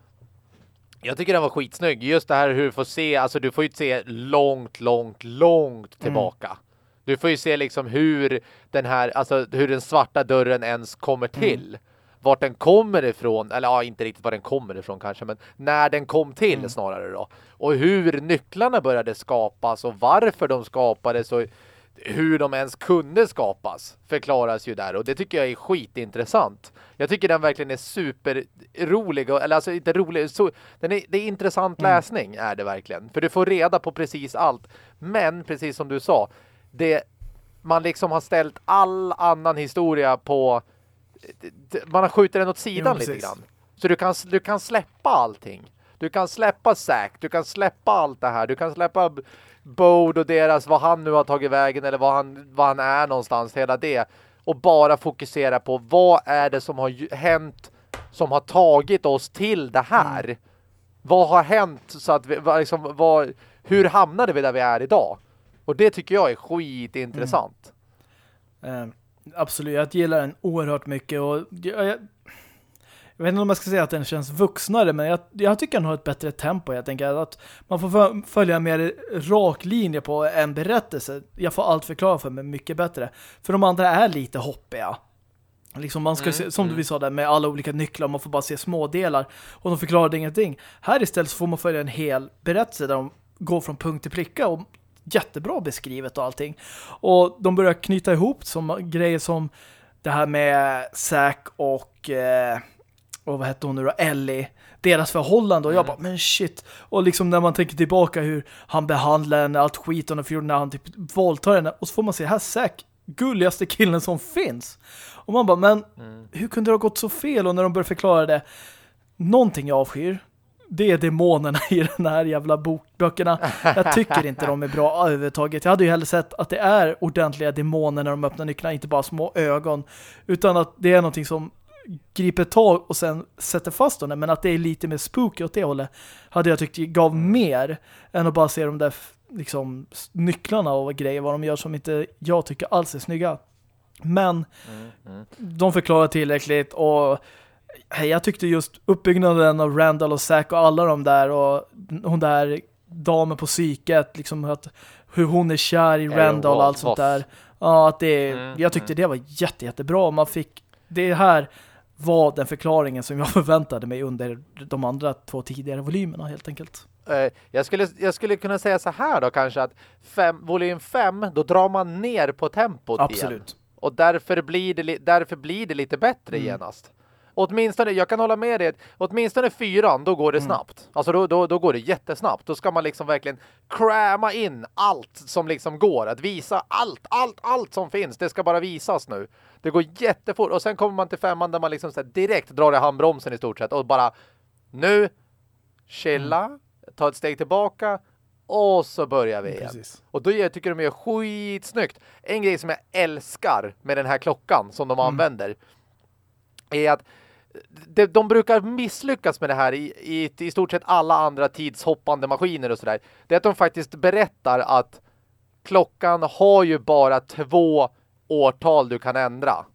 Jag tycker den var skitsnygg. Just det här hur du får se, alltså du får ju se långt, långt, långt tillbaka. Mm. Du får ju se liksom hur den här, alltså hur den svarta dörren ens kommer mm. till. Mm. Vart den kommer ifrån, eller ja, inte riktigt var den kommer ifrån kanske, men när den kom till mm. snarare då. Och hur nycklarna började skapas och varför de skapades och hur de ens kunde skapas förklaras ju där och det tycker jag är skitintressant. Jag tycker den verkligen är superrolig eller alltså inte rolig, så, den är, det är intressant mm. läsning är det verkligen. För du får reda på precis allt. Men precis som du sa, det man liksom har ställt all annan historia på man har skjutit den åt sidan jo, lite grann. Så du kan, du kan släppa allting. Du kan släppa Zack, du kan släppa allt det här. Du kan släppa Bode och deras, vad han nu har tagit vägen eller vad han, vad han är någonstans, hela det. Och bara fokusera på vad är det som har hänt som har tagit oss till det här. Mm. Vad har hänt så att vi, liksom, vad, hur hamnade vi där vi är idag? Och det tycker jag är skitintressant. Mm. Uh, absolut, jag gillar den oerhört mycket och jag, jag vet inte om jag ska säga att den känns vuxnare men jag, jag tycker den har ett bättre tempo helt enkelt. Att man får följa mer rak linje på en berättelse. Jag får allt förklara för mig mycket bättre. För de andra är lite hoppiga. Liksom man ska mm, se, som mm. du sa där med alla olika nycklar, man får bara se små delar och de förklarade ingenting. Här istället så får man följa en hel berättelse där de går från punkt till pricka och jättebra beskrivet och allting. Och de börjar knyta ihop som grejer som det här med Zack och eh, och vad hette hon nu då? Ellie. Deras förhållande. Och jag mm. bara, men shit. Och liksom när man tänker tillbaka hur han behandlar henne, allt skit hon har gjort när han typ våldtar henne. Och så får man se, här Zack, gulligaste killen som finns. Och man bara, men mm. hur kunde det ha gått så fel? Och när de börjar förklara det, någonting jag avskyr, det är demonerna i den här jävla bokböckerna. Jag tycker inte de är bra överhuvudtaget. Jag hade ju hellre sett att det är ordentliga demoner när de öppnar nycklarna, inte bara små ögon. Utan att det är någonting som griper tag och sen sätter fast honom. Men att det är lite mer spooky åt det hållet hade jag tyckt gav mer än att bara se de där liksom, nycklarna och grejer, vad de gör som inte jag tycker alls är snygga. Men mm, mm. de förklarar tillräckligt och jag tyckte just uppbyggnaden av Randall och Zack och alla de där och hon där damen på psyket, liksom att, hur hon är kär i Randall och allt sånt där. Ja, att det, mm, jag tyckte mm. det var jätte, jättebra. Man fick det här var den förklaringen som jag förväntade mig under de andra två tidigare volymerna helt enkelt. Eh, jag skulle, jag skulle kunna säga så här då kanske att fem, volym 5, då drar man ner på tempot Absolut. igen. Och därför blir det, därför blir det lite bättre mm. genast åtminstone, jag kan hålla med dig, åtminstone fyran, då går det mm. snabbt. Alltså då, då, då går det jättesnabbt. Då ska man liksom verkligen kräma in allt som liksom går. Att visa allt, allt, allt som finns. Det ska bara visas nu. Det går jättefort. Och sen kommer man till femman där man liksom så direkt drar i handbromsen i stort sett. Och bara, nu, chilla, mm. ta ett steg tillbaka och så börjar vi igen. Precis. Och då jag tycker de är skitsnyggt. En grej som jag älskar med den här klockan som de mm. använder är att de, de brukar misslyckas med det här i, i, i stort sett alla andra tidshoppande maskiner och sådär. Det är att de faktiskt berättar att klockan har ju bara två årtal du kan ändra.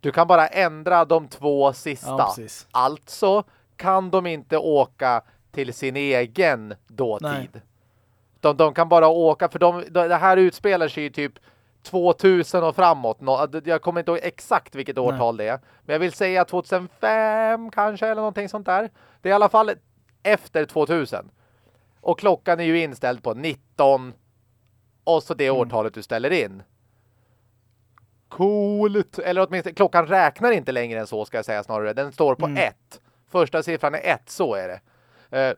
Du kan bara ändra de två sista. Ja, alltså kan de inte åka till sin egen dåtid. De, de, kan bara åka, för de, det här utspelar sig ju typ 2000 och framåt. Jag kommer inte ihåg exakt vilket årtal Nej. det är. Men jag vill säga 2005 kanske eller någonting sånt där. Det är i alla fall efter 2000. Och klockan är ju inställd på 19 och så det mm. årtalet du ställer in. Coolt! Eller åtminstone, klockan räknar inte längre än så ska jag säga snarare. Den står på 1. Mm. Första siffran är 1, så är det. Uh,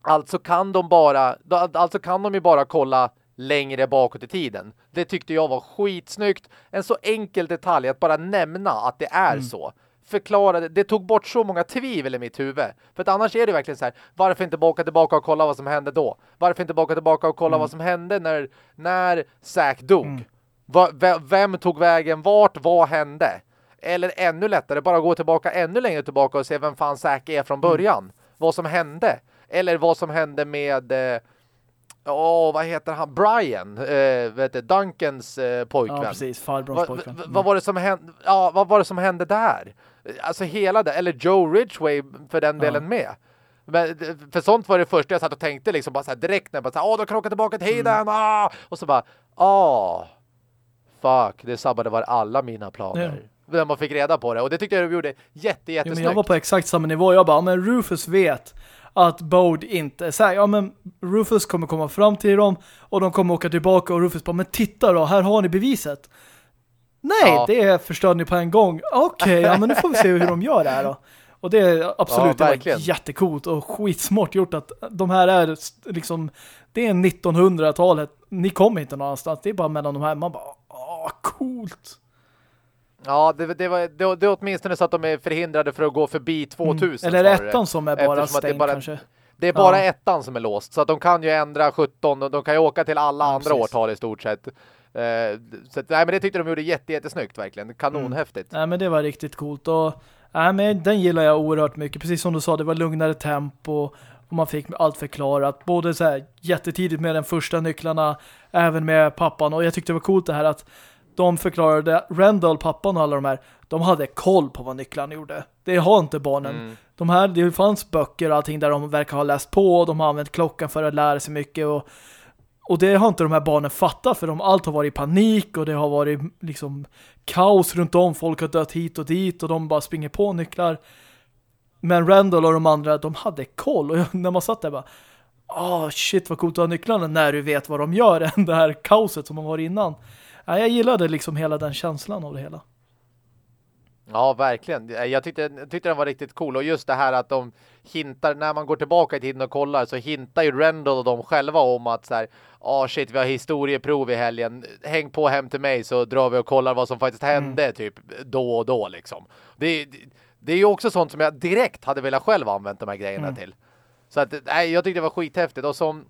alltså kan de bara alltså kan de ju bara kolla längre bakåt i tiden. Det tyckte jag var skitsnyggt. En så enkel detalj att bara nämna att det är mm. så. Förklarade, det tog bort så många tvivel i mitt huvud. För att annars är det verkligen så här, varför inte baka tillbaka och kolla vad som hände då? Varför inte baka tillbaka och kolla mm. vad som hände när, när Zack dog? Mm. Va, vem tog vägen vart? Vad hände? Eller ännu lättare, bara gå tillbaka ännu längre tillbaka och se vem fan Zack är från början. Mm. Vad som hände. Eller vad som hände med... Eh, Åh, vad heter han? Brian, eh, vet du, Duncans eh, pojkvän. Ja, precis, farbrors pojkvän. Mm. Vad var det som hände? Ja, vad var det som hände där? Alltså hela det, eller Joe Ridgway för den delen ja. med. Men, för sånt var det första jag satt och tänkte liksom bara så här direkt när jag bara så här, åh, de kan åka tillbaka till Hayden, mm. ah! Och så bara, åh, fuck, det sabbade var alla mina planer. Ja när man fick reda på det. Och det tyckte jag de gjorde jätte, jättesnyggt. Jo, men jag var på exakt samma nivå. Jag bara, men Rufus vet att Bode inte säger ja men Rufus kommer komma fram till dem och de kommer åka tillbaka och Rufus bara, men titta då, här har ni beviset. Nej, ja. det förstörde ni på en gång. Okej, okay, ja men nu får vi se hur de gör det här då. Och det är absolut ja, det jättekult och skitsmart gjort att de här är liksom, det är 1900-talet. Ni kommer inte någonstans. Det är bara mellan de här. Man bara, åh, coolt. Ja, det, det, var, det, det är åtminstone så att de är förhindrade för att gå förbi 2000. Mm. Eller ettan som är bara stängd bara- kanske. Det är bara Ja. ettan som är låst. Så att de kan ju ändra 17 och de kan ju åka till alla Ja, andra precis. årtal i stort sett. Eh, så att, nej, men det tyckte de gjorde jätte, jättesnyggt verkligen. Kanonhäftigt. Nej, men det var riktigt coolt. Och, nej, men den gillar jag oerhört mycket. Precis som du sa, det var lugnare tempo och man fick allt förklarat. Både så här jättetidigt med den första nycklarna, även med pappan. Och jag tyckte det var coolt det här att de förklarade, Randall, pappan och alla de här, de hade koll på vad nycklarna gjorde. Det har inte barnen. Mm. De här, det fanns böcker och allting där de verkar ha läst på och de har använt klockan för att lära sig mycket och, och det har inte de här barnen fattat för de allt har varit i panik och det har varit liksom kaos runt om. Folk har dött hit och dit och de bara springer på nycklar. Men Randall och de andra, de hade koll och när man satt där bara Ah shit vad coolt att ha nycklarna när du vet vad de gör än det här kaoset som har varit innan. Ja, jag gillade liksom hela den känslan av det hela. Ja, verkligen. Jag tyckte, jag tyckte den var riktigt cool. Och just det här att de hintar, när man går tillbaka i tiden och kollar så hintar ju Randall och de själva om att så här, ah shit, vi har historieprov i helgen. Häng på hem till mig så drar vi och kollar vad som faktiskt hände typ då och då liksom. Det, det, det är ju också sånt som jag direkt hade velat själv använda de här grejerna till. Så att, nej, jag tyckte det var skithäftigt. Och som,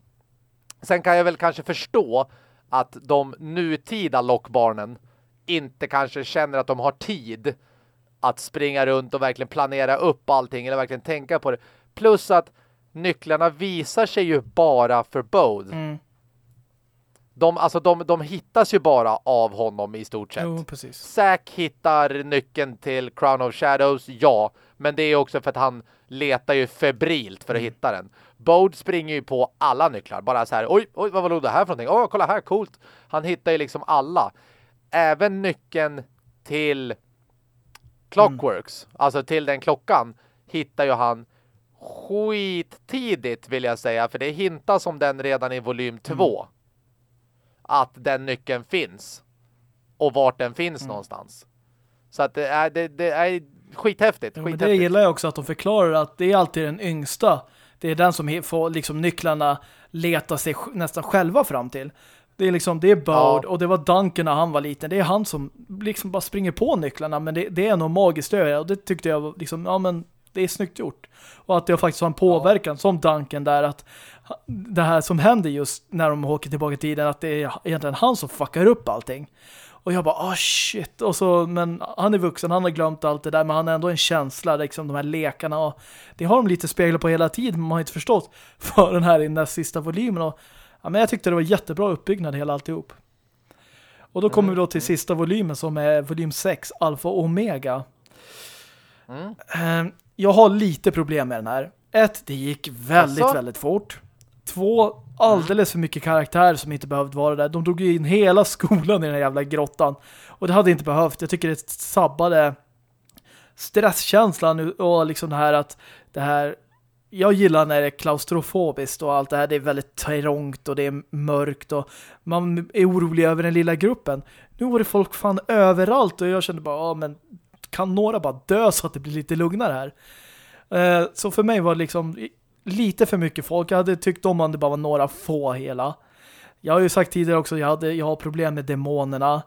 sen kan jag väl kanske förstå att de nutida lockbarnen inte kanske känner att de har tid att springa runt och verkligen planera upp allting eller verkligen tänka på det. Plus att nycklarna visar sig ju bara för Bode. Mm. De, alltså de, de hittas ju bara av honom i stort sett. Jo, precis. Zack hittar nyckeln till Crown of Shadows, ja. Men det är också för att han letar ju febrilt för att hitta den. Bode springer ju på alla nycklar. Bara så här, oj, oj, vad var det här för någonting? Åh, kolla här, coolt. Han hittar ju liksom alla. Även nyckeln till Clockworks, alltså till den klockan, hittar ju han skittidigt vill jag säga. För det hintas om den redan i volym 2. Att den nyckeln finns. Och vart den finns någonstans. Så att det är, det, det är skithäftigt. Jo, men det skithäftigt. gillar jag också att de förklarar att det är alltid den yngsta. Det är den som får liksom nycklarna leta sig nästan själva fram till. Det är liksom, det är Bode Ja. och det var Duncan när han var liten. Det är han som liksom bara springer på nycklarna men det, det är nog magiskt över och det tyckte jag liksom, ja men det är snyggt gjort. Och att det faktiskt har en påverkan som Duncan där att det här som händer just när de åker tillbaka i tiden att det är egentligen han som fuckar upp allting. Och jag bara, ah shit. Och så, men han är vuxen, han har glömt allt det där, men han har ändå en känsla, liksom de här lekarna. Och det har de lite speglat på hela tiden, men man har inte förstått förrän här i den där sista volymen. Och, ja, men jag tyckte det var jättebra uppbyggnad hela alltihop. Och då kommer vi då till sista volymen som är volym 6, Alpha och Omega. Mm. Eh, Jag har lite problem med den här. Ett, det gick väldigt, Asså? väldigt fort. Två, alldeles för mycket karaktärer som inte behövde vara där. De drog ju in hela skolan i den här jävla grottan. Och det hade inte behövt. Jag tycker det sabbade stresskänslan och liksom det här att det här jag gillar när det är klaustrofobiskt och allt det här. Det är väldigt trångt och det är mörkt och man är orolig över den lilla gruppen. Nu var det folk fan överallt och jag kände bara, ja men kan några bara dö så att det blir lite lugnare här? Eh, så för mig var det liksom lite för mycket folk. Jag hade tyckt om om det bara var några få hela. Jag har ju sagt tidigare också, jag, hade, jag har problem med demonerna.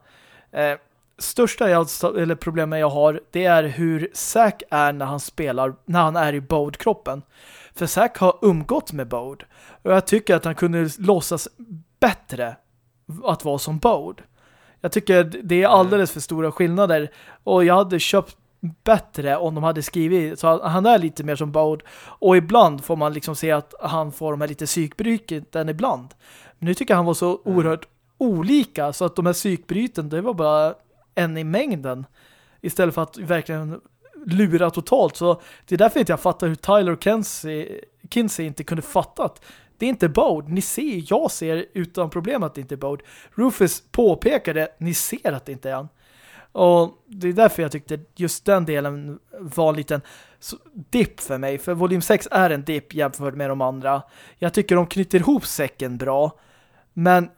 Eh, största jag, eller problemet jag har, det är hur Zack är när han spelar, när han är i Bode-kroppen. För Zack har umgått med Bode. Och jag tycker att han kunde låtsas bättre att vara som Bode. Jag tycker det är alldeles för stora skillnader. Och jag hade köpt bättre om de hade skrivit så han är lite mer som Bode och ibland får man liksom se att han får de här lite psykbryten ibland. Men nu tycker jag han var så oerhört olika så att de här psykbryten det var bara en i mängden istället för att verkligen lura totalt så det är därför inte jag fattar hur Tyler Kinsey, Kinsey inte kunde fatta att det är inte Bode. Ni ser, jag ser utan problem att det inte är Bode. Rufus påpekade, ni ser att det inte är han. Och det är därför jag tyckte just den delen var en liten dipp för mig. För volym 6 är en dipp jämfört med de andra. Jag tycker de knyter ihop säcken bra. Men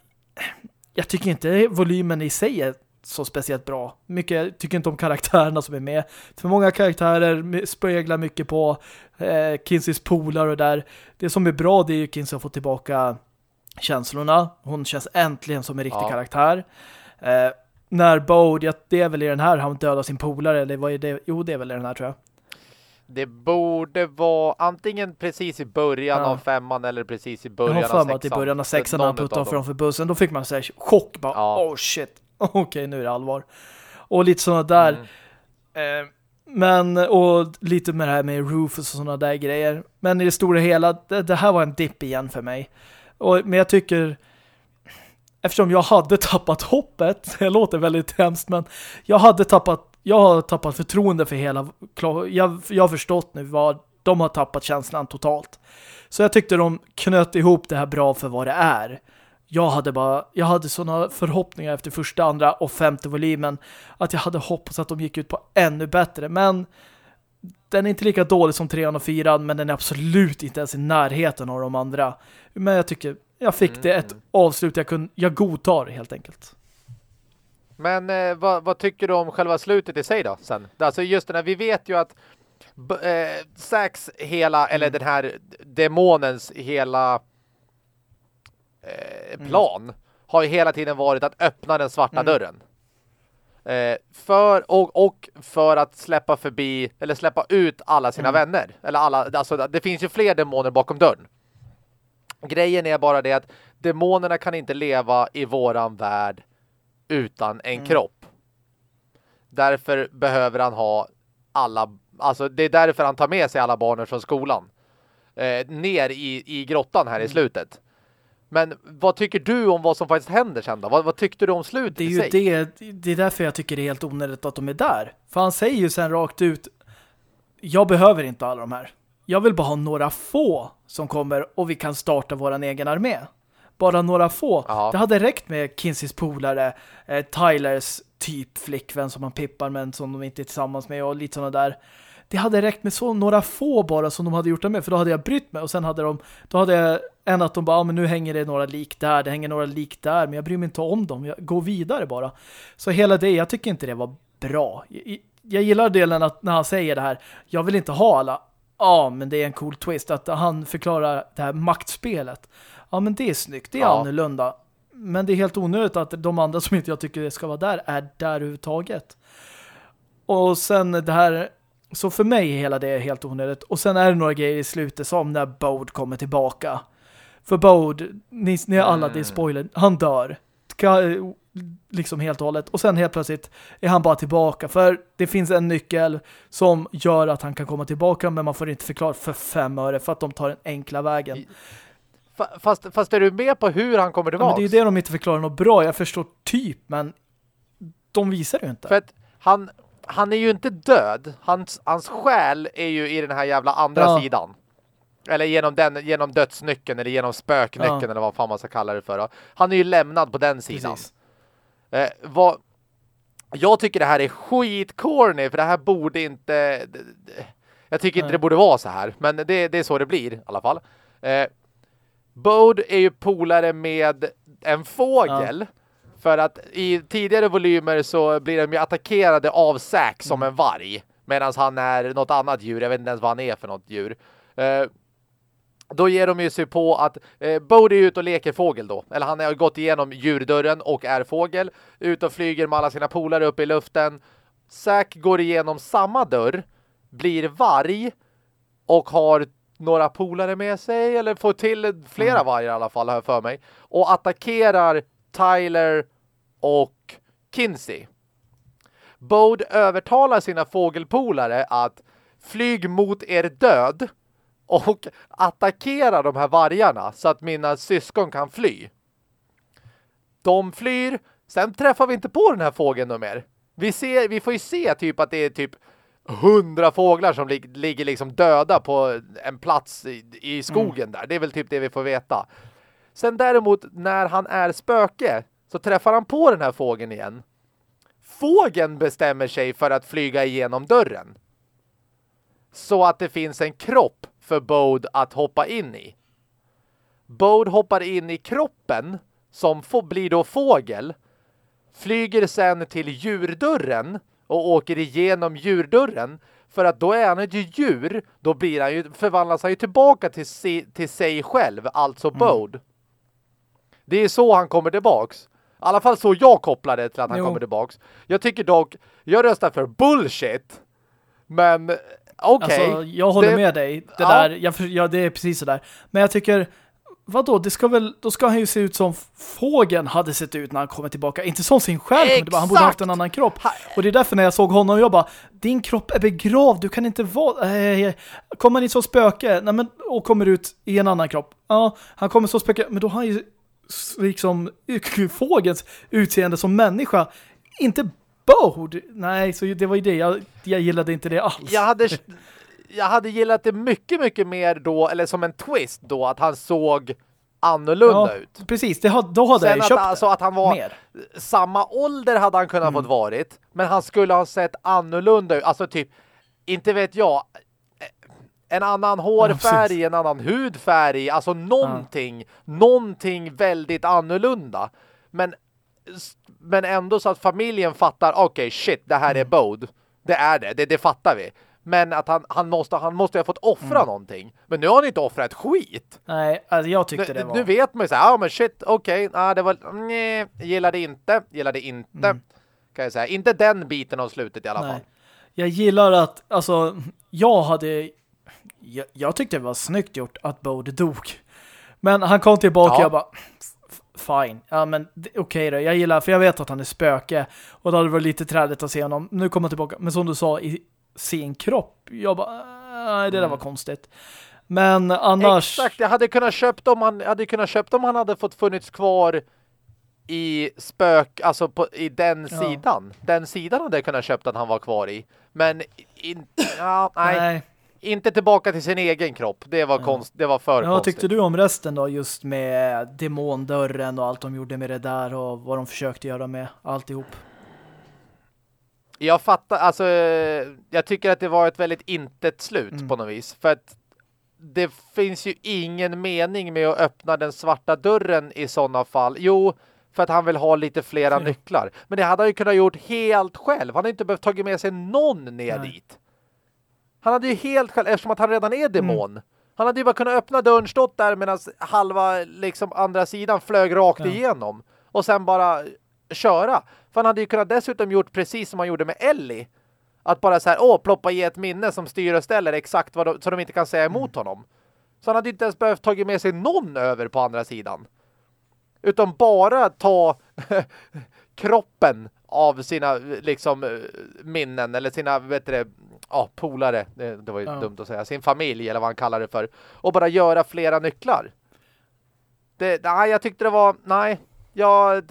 jag tycker inte volymen i sig är så speciellt bra. Mycket, jag tycker inte om karaktärerna som är med. För många karaktärer speglar mycket på eh, Kinseys polar och där. Det som är bra det är ju Kinsey att få tillbaka känslorna. Hon känns äntligen som en riktig Ja. karaktär. Eh, när Bode, det är väl i den här han dödar sin polare, eller vad är det? Jo, det är väl i den här tror jag. Det borde vara antingen precis i början ja. av femman eller precis i början av sexan. Jag har i början av sexan när han puttade framför bussen. Då fick man säga chock. Bara, ja. oh shit. Okej, okay, nu är det allvar. Och lite sådana där. Mm. Eh, men, och lite med det här med Rufus och sådana där grejer. Men i det stora hela, det, det här var en dipp igen för mig. Och, men jag tycker eftersom jag hade tappat hoppet, det låter väldigt hemskt men jag hade tappat jag har tappat förtroende för hela jag, jag har förstått nu vad de har tappat känslan totalt. Så jag tyckte de knöt ihop det här bra för vad det är. Jag hade bara jag hade sådana förhoppningar efter första, andra och femte volymen att jag hade hoppats att de gick ut på ännu bättre. Men den är inte lika dålig som trean och fyran men den är absolut inte ens i närheten av de andra. Men jag tycker jag fick det ett mm. avslut jag, kunde, jag godtar helt enkelt. Men eh, vad, vad, tycker du om själva slutet i sig då sen? Alltså just den här, vi vet ju att eh, Sax hela, mm. eller den här demonens hela eh, mm. plan mm. har ju hela tiden varit att öppna den svarta mm. dörren. Eh, för, och, och för att släppa förbi, eller släppa ut alla sina mm. vänner. Eller alla, alltså det finns ju fler demoner bakom dörren. Grejen är bara det att demonerna kan inte leva i våran värld utan en mm. kropp. Därför behöver han ha alla, alltså det är därför han tar med sig alla barnen från skolan. Eh, ner i, i grottan här mm. i slutet. Men vad tycker du om vad som faktiskt händer sen då? Vad, vad tyckte du om slutet Det är ju det, det är därför jag tycker det är helt onödigt att de är där. För han säger ju sen rakt ut jag behöver inte alla de här. Jag vill bara ha några få som kommer och vi kan starta våran egen armé. Bara några få. Aha. Det hade räckt med Kinseys polare, eh, Tylers typ flickvän som han pippar men som de inte är tillsammans med och lite sådana där. Det hade räckt med så några få bara som de hade gjort det med för då hade jag brytt mig och sen hade de då hade jag en att de bara, ah, men nu hänger det några lik där, det hänger några lik där men jag bryr mig inte om dem, jag går vidare bara. Så hela det, jag tycker inte det var bra. Jag, jag gillar delen att när han säger det här, jag vill inte ha alla ja, men det är en cool twist att han förklarar det här maktspelet. Ja, men det är snyggt. Det är ja. annorlunda. Men det är helt onödigt att de andra som inte jag tycker ska vara där är där överhuvudtaget. Och sen det här... Så för mig är hela det helt onödigt. Och sen är det några grejer i slutet som när Bode kommer tillbaka. För Bode, ni, ni alla, det är mm. spoiler, han dör liksom helt och hållet. Och sen helt plötsligt är han bara tillbaka. För det finns en nyckel som gör att han kan komma tillbaka men man får inte förklara för fem öre för att de tar den enkla vägen. Fast, fast är du med på hur han kommer tillbaka? Ja, det är ju det de inte förklarar något bra. Jag förstår typ, men de visar det ju inte. För att han, han är ju inte död. Hans, hans själ är ju i den här jävla andra ja. sidan. Eller genom, den, genom dödsnyckeln eller genom spöknyckeln ja. eller vad fan man ska kalla det för. Han är ju lämnad på den sidan. Eh, vad, jag tycker det här är skitcorny för det här borde inte... Jag tycker Nej. inte det borde vara så här. Men det, det är så det blir i alla fall. Eh, Bode är ju polare med en fågel. Ja. För att i tidigare volymer så blir de ju attackerade av Zack som mm. en varg. Medan han är något annat djur. Jag vet inte ens vad han är för något djur. Eh, då ger de ju sig på att eh, Bodie är ute och leker fågel då. Eller han har gått igenom djurdörren och är fågel. Ut och flyger med alla sina polare upp i luften. Zack går igenom samma dörr. Blir varg. Och har några polare med sig. Eller får till flera mm. vargar i alla fall har jag för mig. Och attackerar Tyler och Kinsey. Bode övertalar sina fågelpolare att flyg mot er död och attackera de här vargarna så att mina syskon kan fly. De flyr, sen träffar vi inte på den här fågeln då mer. Vi, ser, vi får ju se typ att det är typ hundra fåglar som lig ligger liksom döda på en plats i, i skogen mm. där. Det är väl typ det vi får veta. Sen däremot när han är spöke så träffar han på den här fågeln igen. Fågeln bestämmer sig för att flyga igenom dörren. Så att det finns en kropp för Bode att hoppa in i. Bode hoppar in i kroppen som blir då fågel, flyger sen till djurdörren och åker igenom djurdörren för att då är han ett djur, då blir han ju, förvandlas han ju tillbaka till, si, till sig själv, alltså mm. Bode. Det är så han kommer tillbaks. alla fall så jag kopplade till att han Jo. kommer tillbaks. Jag tycker dock, jag röstar för bullshit. Men okej. Alltså, jag håller Det- med dig. Det Ja. där, jag, ja, det är precis så där. Men jag tycker, vadå, det ska väl, då ska han ju se ut som fågeln hade sett ut när han kommer tillbaka. Inte som sin själv, men det var, han borde ha haft en Exakt! annan kropp. Och det är därför när jag såg honom, jag bara, din kropp är begravd, du kan inte vara... Äh, kommer han in som spöke nej, men, och kommer ut i en annan kropp? Ja, han kommer som spöke, men då har han ju liksom fågelns utseende som människa. Inte Bode. Nej, så det var ju det. Jag, jag gillade inte det alls. Jag hade, jag hade gillat det mycket, mycket mer då, eller som en twist då, att han såg annorlunda Ja, ut. precis. Det, då hade jag Sen att, köpt alltså, att han var mer. samma ålder hade han kunnat Mm. fått varit, men han skulle ha sett annorlunda ut. Alltså typ, inte vet jag, en annan hårfärg, precis. en annan hudfärg, alltså någonting, någonting väldigt annorlunda. Men, men ändå så att familjen fattar, okej shit, det här Mm. är Bode. Det är det, det, det fattar vi. Men att han, han, måste, han måste ha fått offra Mm. någonting. Men nu har han inte offrat skit. Nej, alltså jag tyckte Nu, det var... nu vet man ju så här, ja men shit, okej, okay, det var, nej, gillade inte, gillade inte, kan jag säga. Inte den biten av slutet i alla Mm. Nej. fall. Jag gillar att, alltså, jag hade... Jag, jag tyckte det var snyggt gjort att Bode dog. Men han kom tillbaka Ja. och jag bara, "F- fine. Ja, men okej då. Jag gillar, för jag vet att han är spöke. Och då hade det varit lite träligt att se honom. Nu kommer han tillbaka. Men som du sa, i sin kropp. Jag bara, nej, det där var konstigt. Men annars... Exakt, jag hade kunnat köpt om han, hade kunnat köpt om han hade fått funnits kvar i spök, alltså på, i den Ja. sidan. Den sidan hade jag kunnat köpt att han var kvar i. Men in, ja, nej, Nej. Inte tillbaka till sin egen kropp. Det var, konst, det var för Ja, vad tyckte du om resten då? Just med demondörren och allt de gjorde med det där och vad de försökte göra med alltihop. Jag fattar, alltså jag tycker att det var ett väldigt intet slut Mm. på något vis. För att det finns ju ingen mening med att öppna den svarta dörren i sådana fall. Jo, för att han vill ha lite flera Mm. nycklar. Men det hade han ju kunnat gjort helt själv. Han hade inte behövt tagit med sig någon ner Nej. dit. Han hade ju helt själv, eftersom att han redan är demon. Mm. Han hade ju bara kunnat öppna dörren, stått där medan halva liksom andra sidan flög rakt Ja. igenom. Och sen bara köra. För han hade ju kunnat dessutom gjort precis som han gjorde med Ellie. Att bara så här, åh, ploppa i ett minne som styr och ställer exakt vad de, så de inte kan säga emot honom. Så han hade inte ens behövt tagit med sig någon över på andra sidan. Utan bara ta kroppen av sina liksom minnen eller sina, vet du det, ja, polare, det, det var ju Ja. dumt att säga, sin familj eller vad han kallar det för. Och bara göra flera nycklar. Det, nej, jag tyckte det var, nej, jag,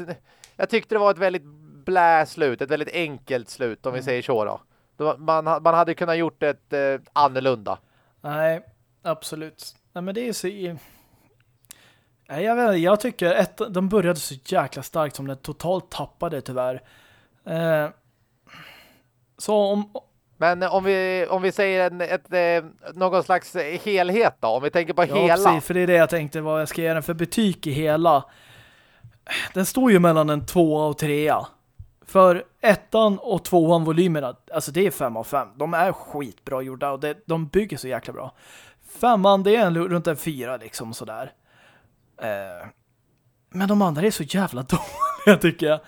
jag tyckte det var ett väldigt blä slut, ett väldigt enkelt slut om vi säger så då. man, man hade kunnat gjort ett eh, annorlunda. Nej, absolut. Nej, men det är så... Nej, jag, vet, inte, jag tycker att de började så jäkla starkt som den totalt tappade tyvärr. Eh, så om... Men om vi, om vi säger en, ett, eh, någon slags helhet då, om vi tänker på Ja, hela. precis, för det är det jag tänkte vad jag ska ge den för betyg i hela. Den står ju mellan en tvåa och trea. För ettan och tvåan volymerna, alltså det är fem av fem. De är skitbra gjorda och det, de bygger så jäkla bra. Femman, det är en, runt en fyra liksom sådär. Eh, men de andra är så jävla dåliga tycker jag.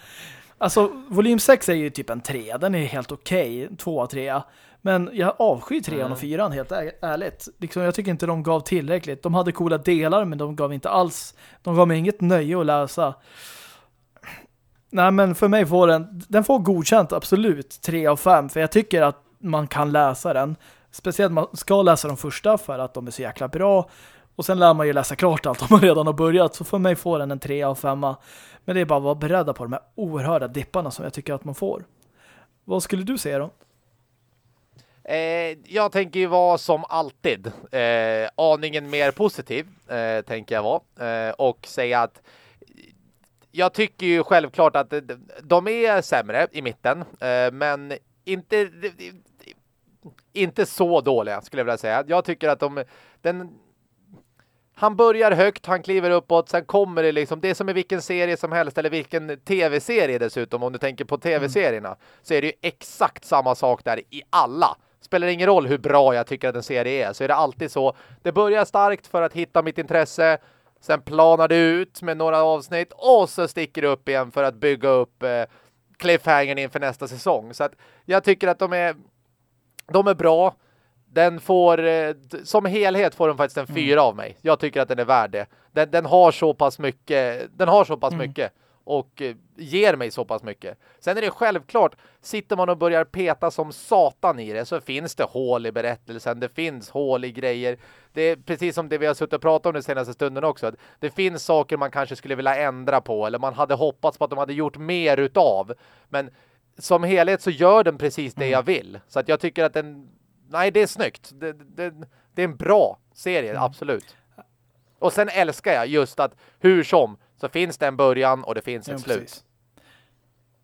Alltså, volym 6 är ju typ en 3. Den är helt okej. Okay, 2 3. Men jag avskyr 3 Mm. och 4 helt är, ärligt. Liksom, jag tycker inte de gav tillräckligt. De hade coola delar men de gav inte alls. De gav mig inget nöje att läsa. Nej men för mig får den den får godkänt absolut 3 av 5 för jag tycker att man kan läsa den. Speciellt man ska läsa de första för att de är så jäkla bra. Och sen lär man ju läsa klart allt om man redan har börjat. Så för mig får den en 3 av 5. Men det är bara att vara beredda på de här oerhörda dipparna som jag tycker att man får. Vad skulle du säga då? Eh, jag tänker ju vara som alltid eh, aningen mer positiv eh, tänker jag vara eh, och säga att jag tycker ju självklart att de- är sämre i mitten eh, men inte inte så dåliga skulle jag vilja säga. Jag tycker att de den han börjar högt, han kliver uppåt, sen kommer det liksom, det är som i vilken serie som helst, eller vilken tv-serie dessutom, om du tänker på tv-serierna, så är det ju exakt samma sak där i alla. Spelar ingen roll hur bra jag tycker att en serie är, så är det alltid så. Det börjar starkt för att hitta mitt intresse, Sen planar det ut med några avsnitt och så sticker det upp igen för att bygga upp eh, cliffhangern inför nästa säsong. Så att jag tycker att de är de är bra. Den får, eh, som helhet får den faktiskt en mm. fyra av mig. Jag tycker att den är värd det. Den, den har så pass mycket, den har så pass mm. mycket och eh, ger mig så pass mycket. Sen är det självklart, sitter man och börjar peta som satan i det så finns det hål i berättelsen, det finns hål i grejer. Det är precis som det vi har suttit och pratat om den senaste stunden också. Det finns saker man kanske skulle vilja ändra på eller man hade hoppats på att de hade gjort mer utav. Men som helhet så gör den precis det mm. jag vill. Så att jag tycker att den, nej det är snyggt. Det, det, det är en bra serie, mm. absolut. Och sen älskar jag just att hur som så finns det en början och det finns ett slut. Precis.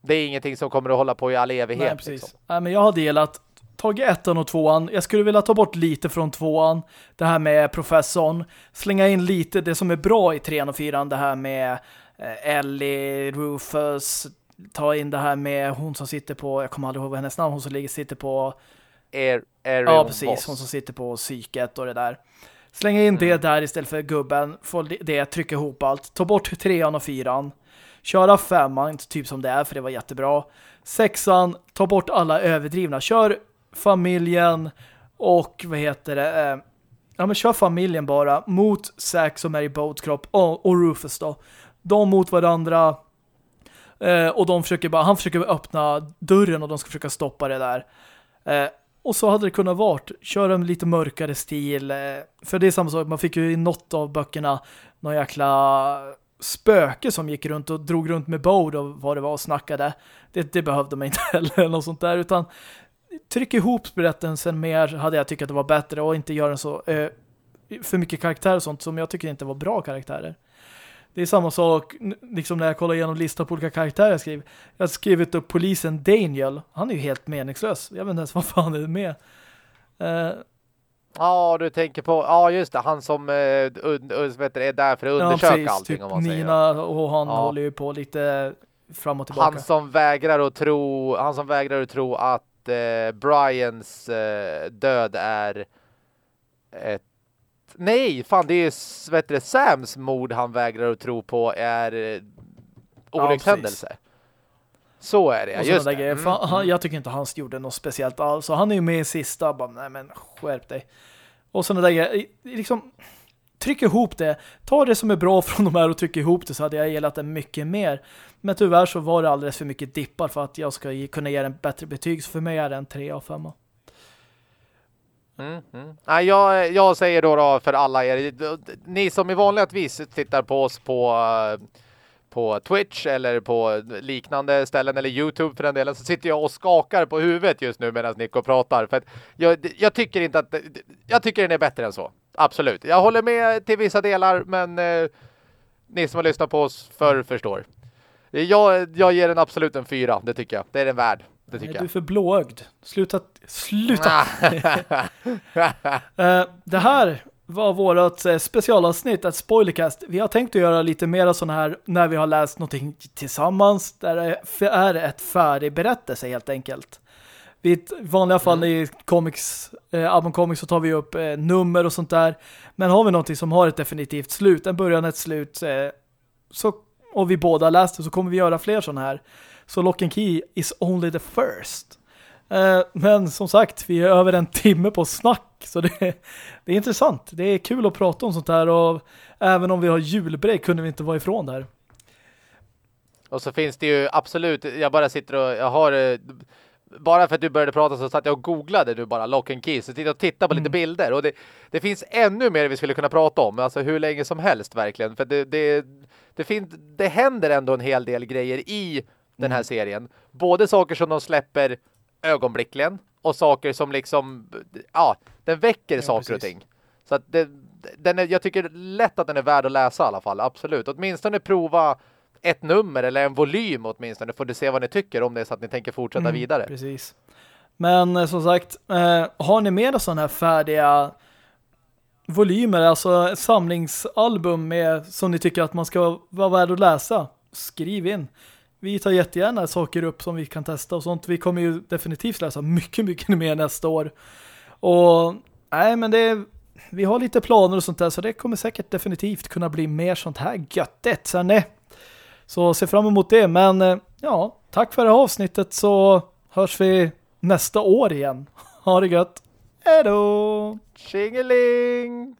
Det är ingenting som kommer att hålla på i all evighet. Nej, precis. Liksom. Nej, men jag har delat tagit ettan och tvåan. Jag skulle vilja ta bort lite från tvåan. Det här med professorn. Slänga in lite det som är bra i trean och fyran. Det här med eh, Ellie, Rufus. Ta in det här med hon som sitter på, jag kommer aldrig ihåg hennes namn, hon som ligger, sitter på Air, Ja, precis. Boss. Hon som sitter på psyket och det där. Slänga in mm. det där istället för gubben. Få det, trycka ihop allt. Ta bort trean och fyran. Köra femman, typ som det är, för det var jättebra. Sexan, ta bort alla överdrivna. Kör familjen och vad heter det? Eh, ja, men kör familjen bara mot Zack som är i Boats kropp och, och Rufus då. De mot varandra eh, och de försöker bara, han försöker öppna dörren och de ska försöka stoppa det där. Och så hade det kunnat vart. Köra en lite mörkare stil. Eh, för det är samma sak, man fick ju i något av böckerna någon jäkla spöke som gick runt och drog runt med Bode och vad det var och snackade. Det, det behövde man inte heller något sånt där utan tryck ihop berättelsen mer hade jag tyckt att det var bättre och inte göra den så eh, för mycket karaktärer och sånt som jag tycker inte var bra karaktärer. Det är samma sak liksom när jag kollar igenom listan på olika karaktärer jag skriver. Jag har skrivit upp polisen Daniel. Han är ju helt meningslös. Jag vet inte ens vad fan är med. Uh, Ja, du tänker på, ja just det, han som un, uh, vet är där för att undersöka ja, precis, allting. Typ om man Nina säger. och han ja. håller ju på lite fram och tillbaka. Han som vägrar att tro, han som vägrar att tro att uh, Brians död är ett Nej, fan det är vet du, Sams mord han vägrar att tro på är eh, olyckshändelse. Ja, så är det, just det. Mm, han, mm. jag tycker inte han gjorde något speciellt alls. Så han är ju med i sista, bara, nej men skärp dig. Och sådana där grejer, liksom tryck ihop det. Ta det som är bra från de här och tryck ihop det så hade jag gillat det mycket mer. Men tyvärr så var det alldeles för mycket dippar för att jag ska kunna ge en bättre betyg. Så för mig är det en 3 av 5. Mm, mm. Nej, jag, jag säger då, då för alla er, ni som i vanligtvis tittar på oss på, eh, på Twitch eller på liknande ställen eller Youtube för den delen så sitter jag och skakar på huvudet just nu medan Nico pratar. För jag, jag, tycker inte att jag tycker den är bättre än så. Absolut. Jag håller med till vissa delar men eh, ni som har lyssnat på oss för förstår. Jag, jag ger den absolut en fyra, det tycker jag. Det är den värd. Det tycker Nej, Du är för blåögd. Sluta. Sluta. uh, det här var vårt uh, specialavsnitt, ett spoilercast. Vi har tänkt att göra lite mer sådana här när vi har läst någonting tillsammans. Där det är ett färdig berättelse helt enkelt. I vanliga fall mm. i comics, eh, album comics så tar vi upp eh, nummer och sånt där. Men har vi någonting som har ett definitivt slut, en början, ett slut, eh, så, och vi båda läste så kommer vi göra fler sådana här. Så Lock and Key is only the first. Uh, men som sagt, vi är över en timme på snack. Så det, det är intressant. Det är kul att prata om sånt här. Och även om vi har julbreak kunde vi inte vara ifrån där. Och så finns det ju absolut, jag bara sitter och jag har eh, bara för att du började prata så satt jag och googlade du bara Lock and Key så tittade och tittade på mm. lite bilder och det, det finns ännu mer vi skulle kunna prata om alltså hur länge som helst verkligen för det, det, det, fin, det händer ändå en hel del grejer i den här mm. serien. Både saker som de släpper ögonblickligen och saker som liksom, ja, den väcker ja, saker precis. och ting. Så att det, den är, jag tycker lätt att den är värd att läsa i alla fall, absolut. Åtminstone prova ett nummer eller en volym åtminstone för att se vad ni tycker om det så att ni tänker fortsätta mm, vidare. Precis. Men eh, som sagt, eh, har ni med sådana här färdiga volymer, alltså samlingsalbum med, som ni tycker att man ska vara värd att läsa? Skriv in vi tar jättegärna saker upp som vi kan testa och sånt. Vi kommer ju definitivt läsa mycket, mycket mer nästa år. Och nej, men det är vi har lite planer och sånt där så det kommer säkert definitivt kunna bli mer sånt här göttet. Så nej. Så se fram emot det. Men eh, ja, tack för det här avsnittet så hörs vi nästa år igen. Ha det gött. Hej då! Tjingeling!